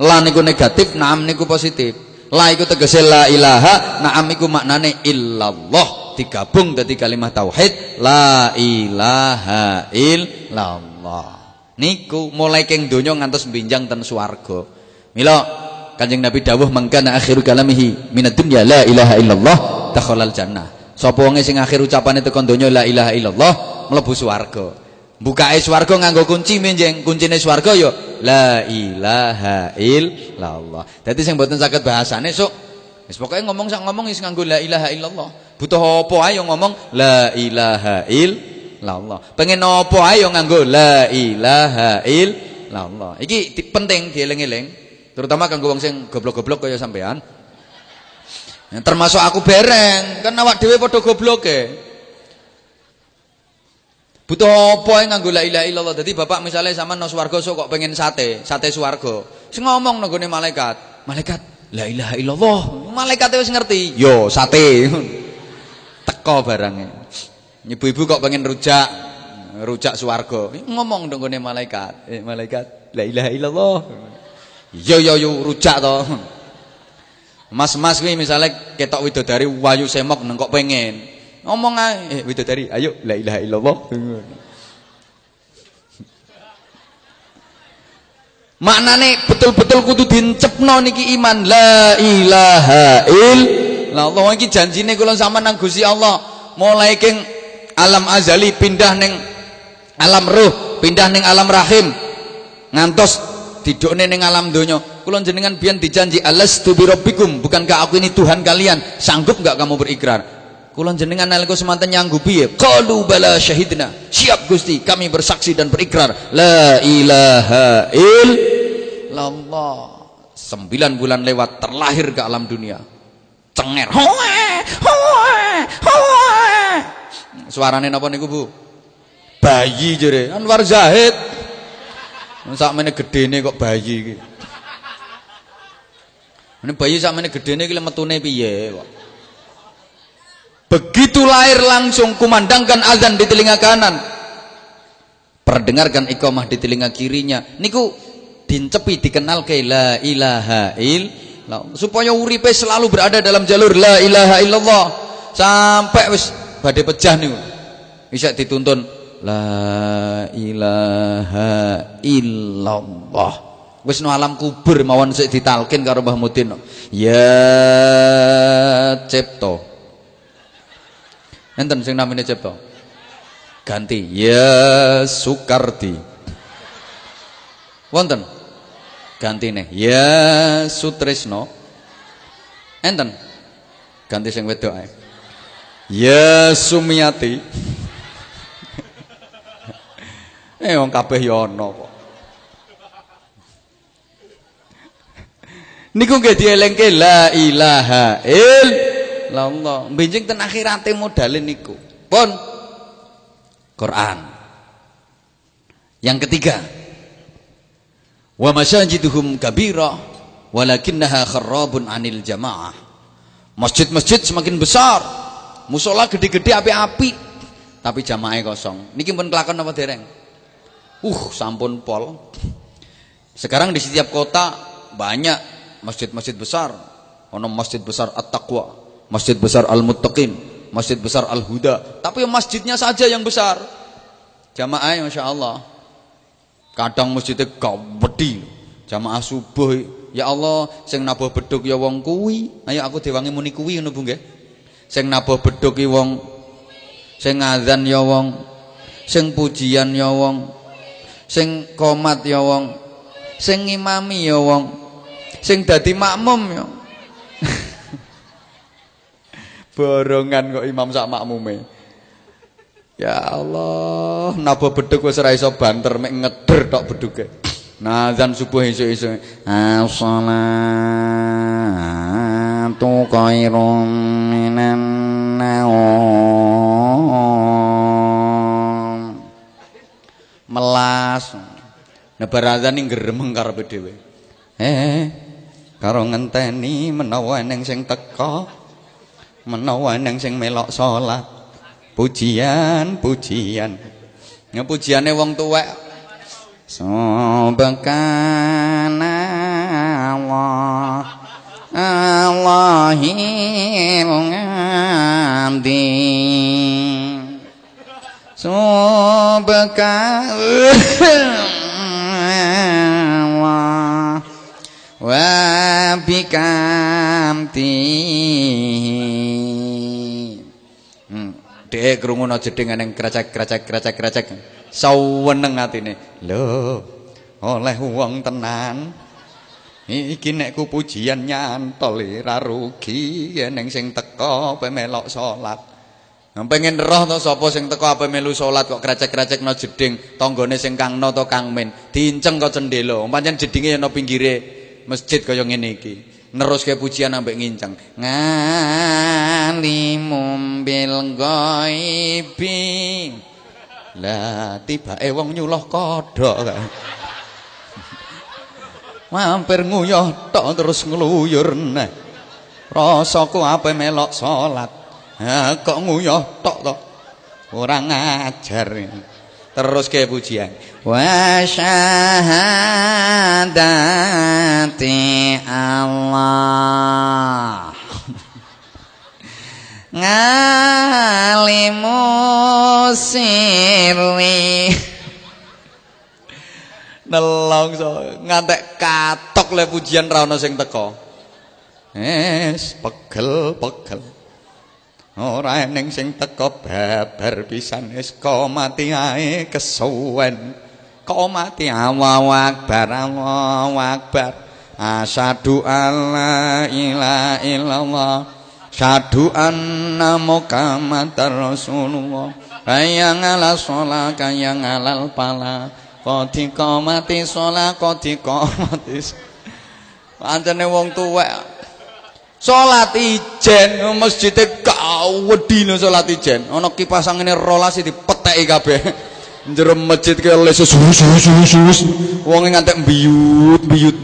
La niku negatif, naam niku positif. La iku tegese la ilaha, naam iku maknane illallah. Digabung dadi kalimat tauhid, la ilaha illallah. Niku mulai keng donya ngantos binjang ten swarga. Mila Kanjeng Nabi dawuh mangkana akhiru kalamihi minad dunya la ilaha illallah dakhalal jannah. Sapa wonge sing akhir ucapane tekan donya la ilaha illallah mlebu swarga. Bukae swarga nganggo kunci menjeng, kuncine swarga ya la ilaha illallah. Dadi sing mboten saged bahasane sok wis pokoke ngomong sak ngomong wis nganggo la ilaha illallah. Butuh apa ae ngomong la ilaha illallah. Pengen apa ae nganggo la ilaha illallah. Iki penting dieling-eling. Terutama kanggo wong sing goblok-goblok kaya sampean. Ya, termasuk aku bereng, kan awak dhewe padha gobloke. Butuh apa yang nganggo la ilaha illallah. Dadi bapak misalnya sama nang swarga sok kok pengen sate, sate swarga. Sing ngomong nang malaikat, malaikat la ilaha illallah. Malaikat wis ngerti. Yo sate. Teko barangnya. Ibu-ibu kok pengen rujak, rujak swarga. Ngomong nang malaikat. Eh malaikat la ilaha illallah. Yo yo yo rujak to. Mas-mas kuwi misale ketok widodari wayu semok neng kok pengen. Ngomong ae, eh widodari, ayo la ilaha illallah. Maknane betul-betul kudu dincepno niki iman la ilaha illallah. Iki janjine kula sama nang Gusti Allah. Mulai king alam azali pindah neng alam ruh, pindah neng alam rahim. Ngantos didokne ning alam donya. Kula jenengan biyen dijanji alastu birabbikum, bukankah aku ini Tuhan kalian? Sanggup enggak kamu berikrar? Kula jenengan nalika semanten nyanggupi ya. Qalu bala syahidna. Siap Gusti, kami bersaksi dan berikrar la ilaha illallah. Sembilan bulan lewat terlahir ke alam dunia. Cenger. Hoe, hoe, hoe. Suarane napa niku, Bu? Bayi jere. Anwar Zahid. Sakmene gedene kok bayi iki. Ini bayi sakmene gedene iki metune piye. Begitu lahir langsung kumandangkan azan di telinga kanan. perdengarkan iqamah di telinga kirinya niku dincepi dikenal ke la ilaha illallah supaya uripe selalu berada dalam jalur la ilaha illallah sampai wis badhe pecah niku bisa dituntun la ilaha illallah wis no alam kubur mawon sik ditalkin karo Mbah Mudin. Ya cipto. Enten sing namine cipto? Ganti. Ya Sukardi. Wonten? Gantine. Ya Sutrisno. Enten? Ganti sing wedok ae. Ya Sumiati. Eh wong kabeh ya ana kok niku nggih dielengke la ilaha illallah benjing ten akhirate modale niku. Pun Quran. Yang ketiga wa masyajiduhum kabira walakinnaha kharrabun anil jamaah. Masjid-masjid semakin besar musola gede-gede api-api tapi jamaahnya kosong. Niki pun kelakon apa dereng? Uh sampun pol. Sekarang di setiap kota banyak masjid-masjid besar. Ono masjid besar At-Taqwa masjid besar Al-Muttaqin masjid besar Al-Huda. Tapi masjidnya saja yang besar. Jamaah Masya Allah. Kadang masjidnya gawedi jamaah subuh ya Allah sing nabuh beduk ya wong kuwi. Ayo aku diwangi muni kuwi ngono Bu nggih. Sing nabuh beduk ki wong sing ngadzan ya wong sing pujian ya wong sing komat ya wong sing ngimami ya wong sing dadi makmum ya. Borongan kok imam sak makmume. Ya Allah, napa beduk wis ora iso banter mek ngeder tok beduke. Nazan subuh esuk-esuk. As-salatu khairum minan naum. Melas. Nebar azan ning gremeng karepe dhewe. Eh, karo ngenteni menawa eneng sing teka menawa eneng sing melok salat. Pujian pujian. Ya pujiane wong tuwek. Subhana Allah Allahil ngadi subhana wa bikamti hmm. dek krungu jeding neng kracak kracak kracak kracak. Saweneng atine. Lho oleh wong tenan. Iki nek ku pujian nyantol ra rugi. Neng sing teka pemelok salat. Pengen roh to sapa sing teko apa melu salat kok krecek-krecekno jeding tanggane sing kangno to kang men diinceng kok cendela pancen jedinge ana pinggire masjid kaya ngene iki. Neruske pujian ambek nginceng ngalimum bil ghaibi lah tibake wong nyuloh kodhok mampir nguyuh tok terus ngluyur neh rasaku ape melok salat. Ha kok nguyuh tok to ora ngajar terus ke pujian. Wa syahadati Allah. Ngalimu sirri nelong so. Ngantek katok le pujian ra ono sing teko. Es pegel pegel ora eneng sing teko babar pisan wis mati ae kesuwen. Mati Allahu akbar Allahu akbar. Asyhadu alla ilaha illallah. Syahadu anna muhammadar rasulullah. Hayang ala sholat kayang alal pala. Qadi qamati sholat qadi qamati Pancene wong tuwek Salat ijen masjide kawedi no salat ijen. Ana kipas angine rolas dipeteki kabeh. Jero masjid ki oleh sus Wong ngantek mbiyut-mbiyut.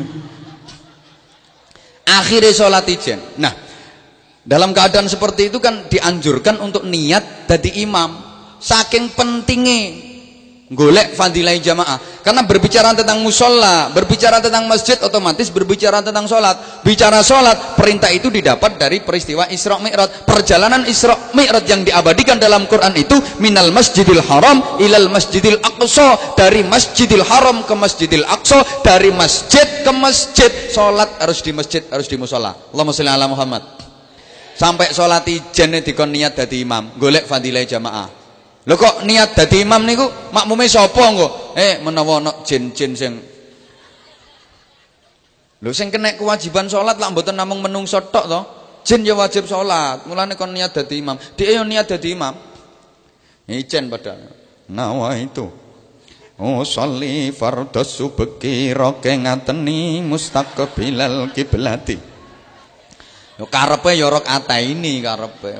Akhirnya salat ijen. Nah, dalam keadaan seperti itu kan dianjurkan untuk niat dadi imam. Saking pentingnya golek fadilah jamaah. Karena berbicara tentang musola berbicara tentang masjid otomatis berbicara tentang sholat. Bicara sholat perintah itu didapat dari peristiwa Isra Mi'raj. Perjalanan Isra Mi'raj yang diabadikan dalam Quran itu minal masjidil haram ilal masjidil aqsa. Dari masjidil haram ke masjidil aqsa dari masjid ke masjid. Sholat harus di masjid harus di musola. Allahumma sholli ala Muhammad. Sampai sholat ijen dikon niat dadi imam. Golek fadilah jamaah Lho kok niat dadi imam niku makmume sapa engko? Eh menawa ana jin-jin sing Lho sing kena kewajiban salat lak mboten namung menungso tok to. Jin ya wajib salat. Mulane kon niat dadi imam. Dhek yo niat dadi imam. Ijen padahal. Nawa itu. Usolli fardhu subki roke ngateni mustaqbilal kiblati. Yo karepe yo rakaat ini karepe.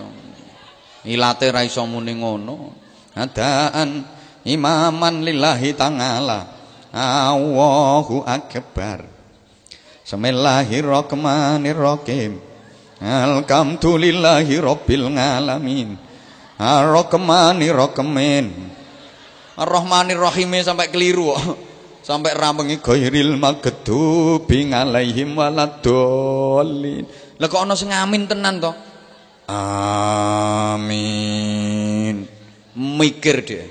Ilate ra iso muni ngono adaan imaman lillahi ta'ala. Allahu akbar. Bismillahirrahmanirrahim. Alhamdulillahi rabbil ngalamin Ar-Rahmanirrahim. Ar-Rahmanirrahim sampai keliru sampai ramengi ghairil maghdubi alaihim waladdallin. Lah kok ana sing amin tenan to? Amin mikir dia.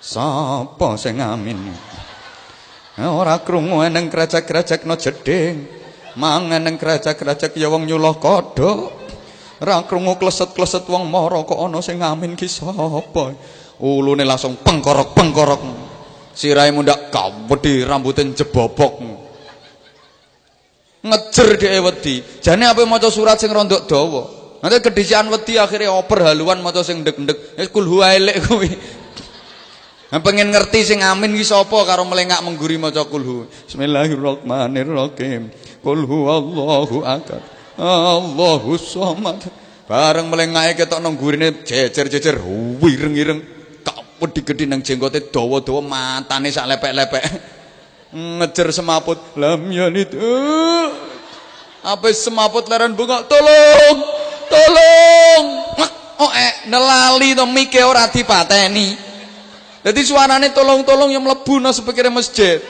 Sapa sing amin? Ora krungu eneng krajak-krajak no jeding. Mang eneng krajak-krajak ya wong nyuluh kodhok. Ora krungu kleset-kleset wong mara kok ana sing amin ki sapa? Ulune langsung pengkorok-pengkorok. Sirahe mundak kawedi rambutin jebobok. Ngejer dhek wedi. Jane ape maca surat sing rondok dawa Nanti kedisian wedi akhirnya oper haluan maca sing ndek-ndek. Wis kul huwa elek kuwi. Pengen ngerti sing amin ki sapa karo melengak mengguri maca kulhu. Bismillahirrahmanirrahim. Qul huwallahu ahad. Allahu samad. Bareng melengake ketok nang gurine jejer-jejer wireng-ireng. Kawedi-gedi nang jenggote dawa-dawa matane sak lepek-lepek. Ngejer semaput lam yalid. Apa semaput leren bunga tolong tolong oh eh nelali to mike ora dipateni jadi suarane tolong-tolong yang mlebu nang sepikire masjid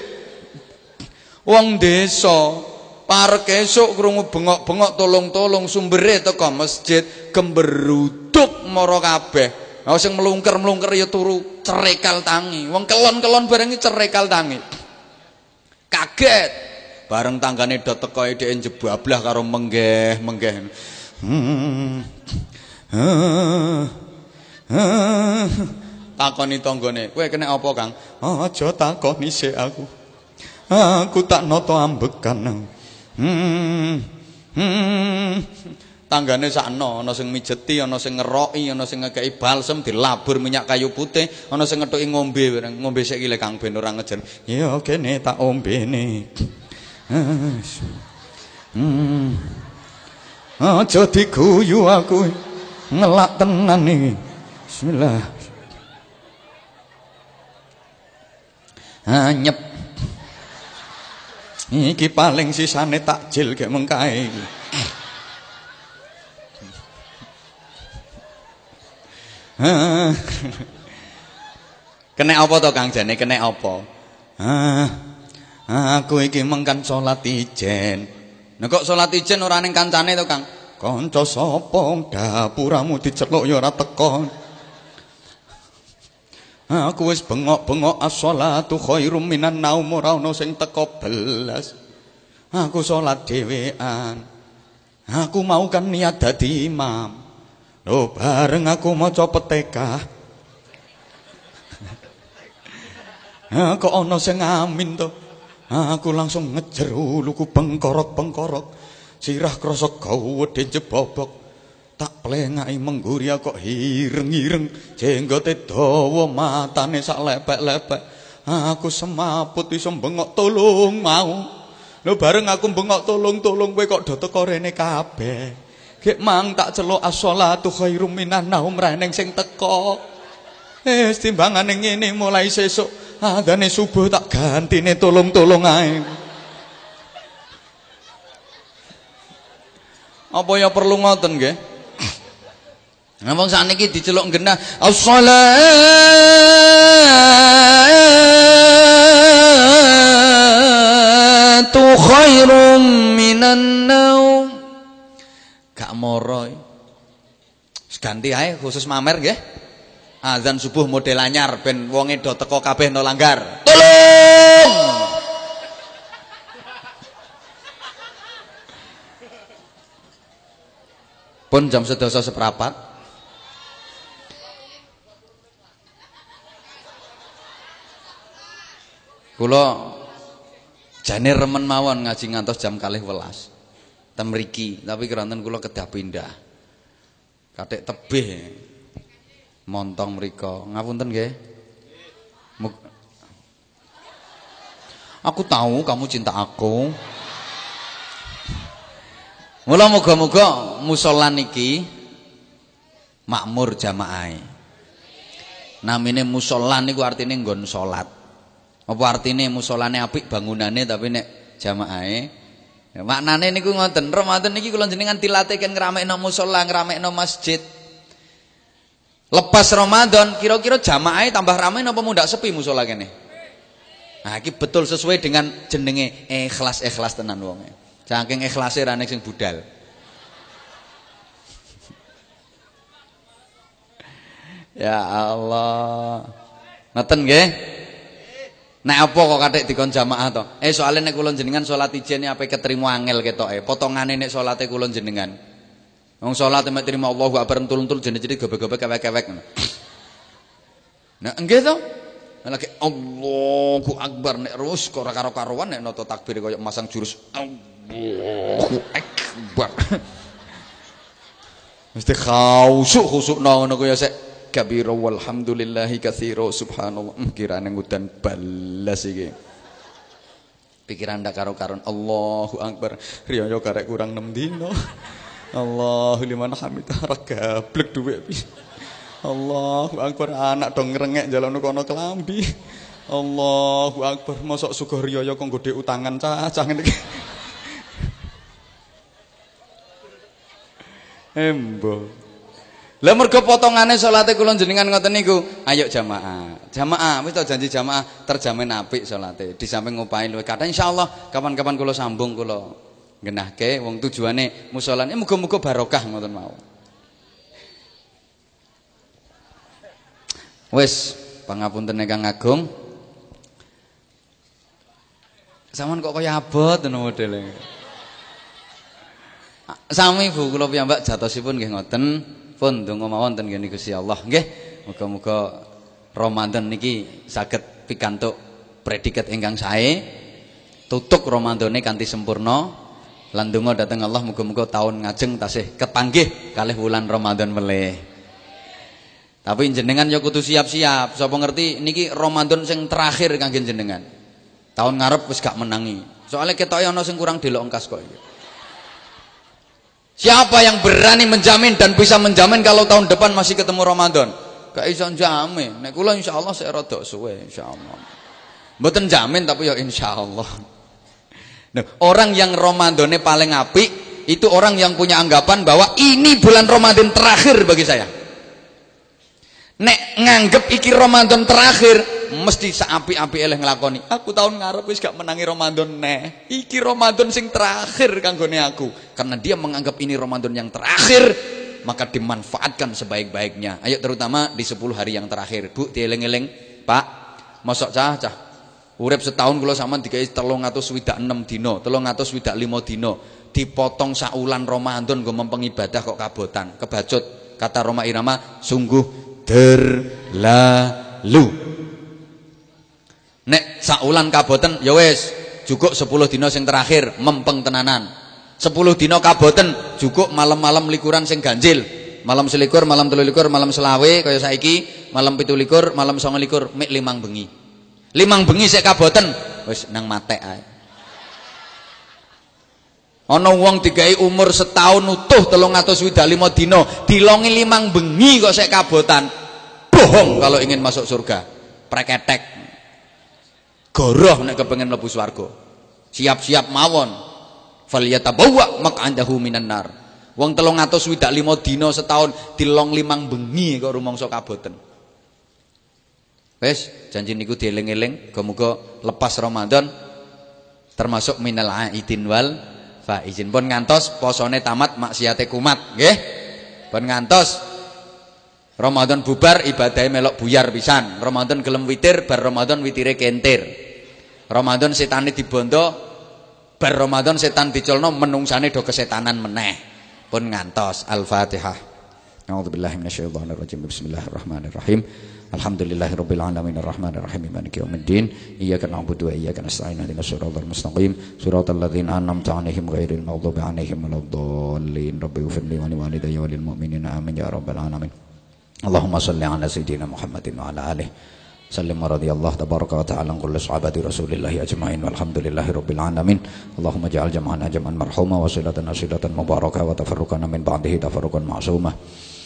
wong desa parek esuk krungu bengok-bengok tolong-tolong sumbere teko masjid gemberuduk mara kabeh Nah, sing melungker-melungker ya turu cerekal tangi. Wong kelon-kelon bareng cerekal tangi. Kaget. Bareng tanggane do teko dhek jebablah karo menggeh-menggeh. Takoni tanggane kowe kena apa Kang aja takoni sik aku aku tak nata ambekan hmm. hmm. tanggane sakno ana sing mijeti ana sing ngeroki ana sing ngekeki balsem dilabur minyak kayu putih ana sing ngethuki ngombe ngombe sik ile Kang ben ora ngejer ya kene tak ombene hmm. Aja diguyu aku. Ngelak tenan iki. Bismillah. Anyep iki paling sisane takjil gek mengkae iki. Kene apa to Kang jane? Kene apa? Aku iki mengkan salat ijen Nek kok salat ijen ora ning kancane to, Kang? Kanca sapa dapuramu diceluk ya ora teko. Aku wis bengok-bengok as-shalatu khairum minan naum ora ono sing teko belas. Aku salat dhewean. Aku mau kan niat dadi imam. Lho bareng aku maca petekah. Ha kok ana sing amin to? Aku langsung ngejer uluku bengkorok-bengkorok. Sirah krasa gawedhe jebobok. Tak plengaki mengguri kok hireng-hireng. Jenggote dawa matane sak lepek-lepek. Aku semaput iso bengok tolong mau. Lho bareng aku bengok tolong-tolong kowe kok do teko rene kabeh. Gek mang tak celuk as-shalatu khairum minan naum reneng sing teko. Eh timbangane ngene mulai sesuk adane subuh tak gantine tolong-tolong ae. Apa ya perlu ngoten nggih? Ngomong sakniki diceluk genah as-salatu khairum minan naum. Gak moro. Ganti ae khusus mamer nggih. Azan subuh model anyar ben wonge do teko kabeh no langgar. Tolong. Pun jam sedasa seprapat. Kula jane remen mawon ngaji ngantos jam kalih welas. Ten mriki, tapi keranten kula kedah pindah. Katik tebih. Montong mriko. Ngapunten nggih. Aku tahu kamu cinta aku. Mula muga-muga musala niki makmur jamaah. Namine musala niku artine nggon salat. Apa artine musolane apik bangunane tapi nek jamaahe ya, maknane niku ngoten. Ramadan niki kula jenengan dilatihkan ngramekno musala, ngramekno masjid. Lepas Ramadan kira-kira jamaahe tambah ramai napa mundak sepi musala kene? Nah, iki betul sesuai dengan jenenge ikhlas-ikhlas tenan wonge. Saking ikhlase ra sing budal. Ya Allah. Ngoten nggih? Nek apa kok kathik dikon jamaah to? Eh soalnya nek kula jenengan salat ijen apa ketrima angel ketoke. Potongane nek salate kula jenengan. Wong salat mek trimo Allahu akbar entul-entul jene-jene gobe-gobe kewek-kewek. Nah, nggih to? Lagi Allahu akbar nek terus ora karo-karuan nek nata takbir kaya masang jurus Allahu akbar. Mesti khusuk khusukno ngono ku ya sik kabira walhamdulillahi katsira subhanallah hmm, kirane ngudan balas iki pikiran ndak karo karon Allahu akbar riyaya karek kurang 6 dino Allahu liman hamidah gablek dhuwit Allahu akbar. Anak dong ngrengek jalan kono kelambi Allahu akbar. Mosok sugih riyaya kok gede utangan cacah ngene iki. Embo. Lah mergo potongane salate kula jenengan ngoten niku, ayo jamaah. Jamaah, wis janji jamaah terjamin apik salate. Di samping ngupahi luwih. Kathah insyaallah kapan-kapan kula sambung kula genahke wong tujuane musolane muga-muga barokah ngoten mau. Wis, pangapunten Kang Agung. Saman kok kaya abot ngono modele. Sami Bu kula piyambak jatosipun nggih ngoten. pun donga mawon ten ngene Gusti Allah nggih muga-muga Ramadan niki saged pikantuk predikat ingkang sae tutuk Ramadane kanthi sempurna lan donga dhateng Allah muga-muga taun ngajeng tasih kepanggih kalih wulan Ramadan melih tapi jenengan ya kudu siap-siap sapa ngerti niki Ramadan sing terakhir kangge jenengan tahun ngarep wis gak menangi soalnya ketoke ana sing kurang delok engkas kok iki Siapa yang berani menjamin dan bisa menjamin kalau tahun depan masih ketemu Ramadan? Gak iso jamin. Nek kula insyaallah saya rada suwe insyaallah. Mboten jamin tapi ya insyaallah. Nah, orang yang Ramadane paling apik itu orang yang punya anggapan bahwa ini bulan Ramadan terakhir bagi saya. Nek nganggep iki Ramadan terakhir, mesti saapi-api eleh nglakoni. Aku tahun ngarep wis gak menangi Ramadan neh. Iki Ramadan sing terakhir kanggone aku. Karena dia menganggap ini Ramadan yang terakhir, maka dimanfaatkan sebaik-baiknya. Ayo terutama di 10 hari yang terakhir. Bu, dieling-eling, Pak. Mosok cah cah. Urip setahun kula sampean dikai 366 dina, 365 dina. Dipotong saulan Ramadan nggo mempeng ibadah kok kabotan. Kebacut kata Roma Irama, sungguh terlalu. Nek saulan kaboten ya wis, cukup 10 dina sing terakhir mempeng tenanan. 10 dina kaboten cukup malam-malam likuran sing ganjil. Malam selikur, malam telulikur, malam selawe kaya saiki, malam pitulikur, malam songolikur, mik limang bengi. Limang bengi sik kaboten wis nang matek ae. Ana wong digawe umur setahun utuh 325 dina, dilongi limang bengi kok sik kabotan. Bohong kalau ingin masuk surga. Preketek. Goroh nek kepengin mlebu swarga. Siap-siap mawon. Falyatabawwa maq'adahu minan nar. Wong 365 dina setahun dilong limang bengi kok rumangsa kaboten. Wes, janji niku dieling-eling, muga lepas Ramadan termasuk minal aidin wal faizin. Pun ngantos posone tamat maksiate kumat, nggih. Pun ngantos Ramadan bubar ibadahnya melok buyar pisan. Ramadan gelem witir bar Ramadan witire kentir. Ramadan setane dibondo bar Ramadan setan diculno menungsane do kesetanan meneh pun ngantos Al-Fatihah. A'udzubillahi minasyaitonir rajim. Bismillahirrahmanirrahim. Alhamdulillahirabbil alamin arrahmanir rahim maliki yaumiddin. Iyyaka na'budu wa iyyaka nasta'in ihdinas siratal mustaqim. Siratal ladzina an'amta 'alaihim ghairil maghdubi 'alaihim waladdallin. Rabbi ighfirli wa liwalidayya wa lil mu'minina amin ya rabbal alamin. Allahumma shalli ala sayyidina Muhammadin wa ala alihi سلم ورضي الله تبارك وتعالى عن كل صحابة رسول الله أجمعين والحمد لله رب العالمين اللهم اجعل جمعنا جمعا مرحوما وصلتنا صلة مباركة وتفرقنا من بعده تفرقا معصوما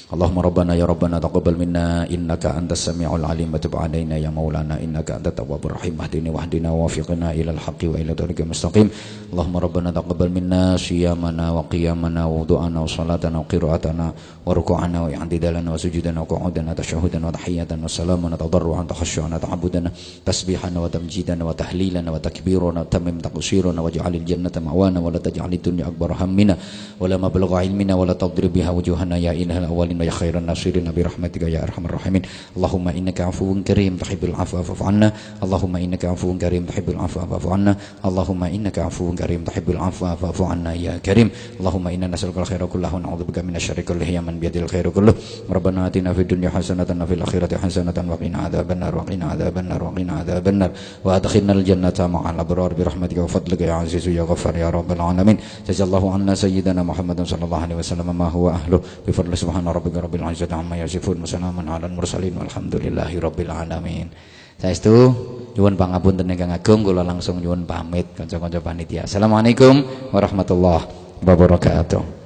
اللهم ربنا يا ربنا تقبل منا إنك أنت السميع العليم وتب علينا يا مولانا إنك أنت التواب الرحيم اهدني واهدنا ووفقنا إلى الحق وإلى طريق المستقيم اللهم ربنا تقبل منا صيامنا وقيامنا ووضوءنا وصلاتنا وقراءتنا وركوعنا واعتدالنا وسجودنا وقعودنا تشهدنا وتحياتنا وسلامنا تضرعا تخشعنا تعبدنا تسبيحنا وتمجيدنا وتهليلنا وتكبيرنا وتمم تقصيرنا واجعل الجنة مأوانا ولا تجعل الدنيا أكبر همنا ولا مبلغ علمنا ولا تضرب بها وجوهنا يا إله الأولين يا خير الناصرين برحمتك يا أرحم الراحمين اللهم إنك عفو كريم تحب العفو فاعف عنا اللهم إنك عفو كريم تحب العفو فاعف عنا اللهم إنك عفو كريم تحب العفو فاعف عنا يا كريم اللهم إنا نسألك الخير كله ونعوذ بك من الشر كله يا من بيده الخير كله ربنا آتنا في الدنيا حسنة وفي الآخرة حسنة وقنا عذاب النار وقنا عذاب النار وقنا عذاب النار وأدخلنا الجنة مع الأبرار برحمتك وفضلك يا عزيز يا غفار يا رب العالمين جزا الله عنا سيدنا محمد صلى الله عليه وسلم ما هو أهله بفضل سبحان ربك rabbika rabbil izzati amma yasifun wa salamun alal mursalin walhamdulillahi rabbil alamin. Saestu nyuwun pangapunten ingkang agung kula langsung nyuwun pamit kanca-kanca panitia. Assalamualaikum warahmatullahi wabarakatuh.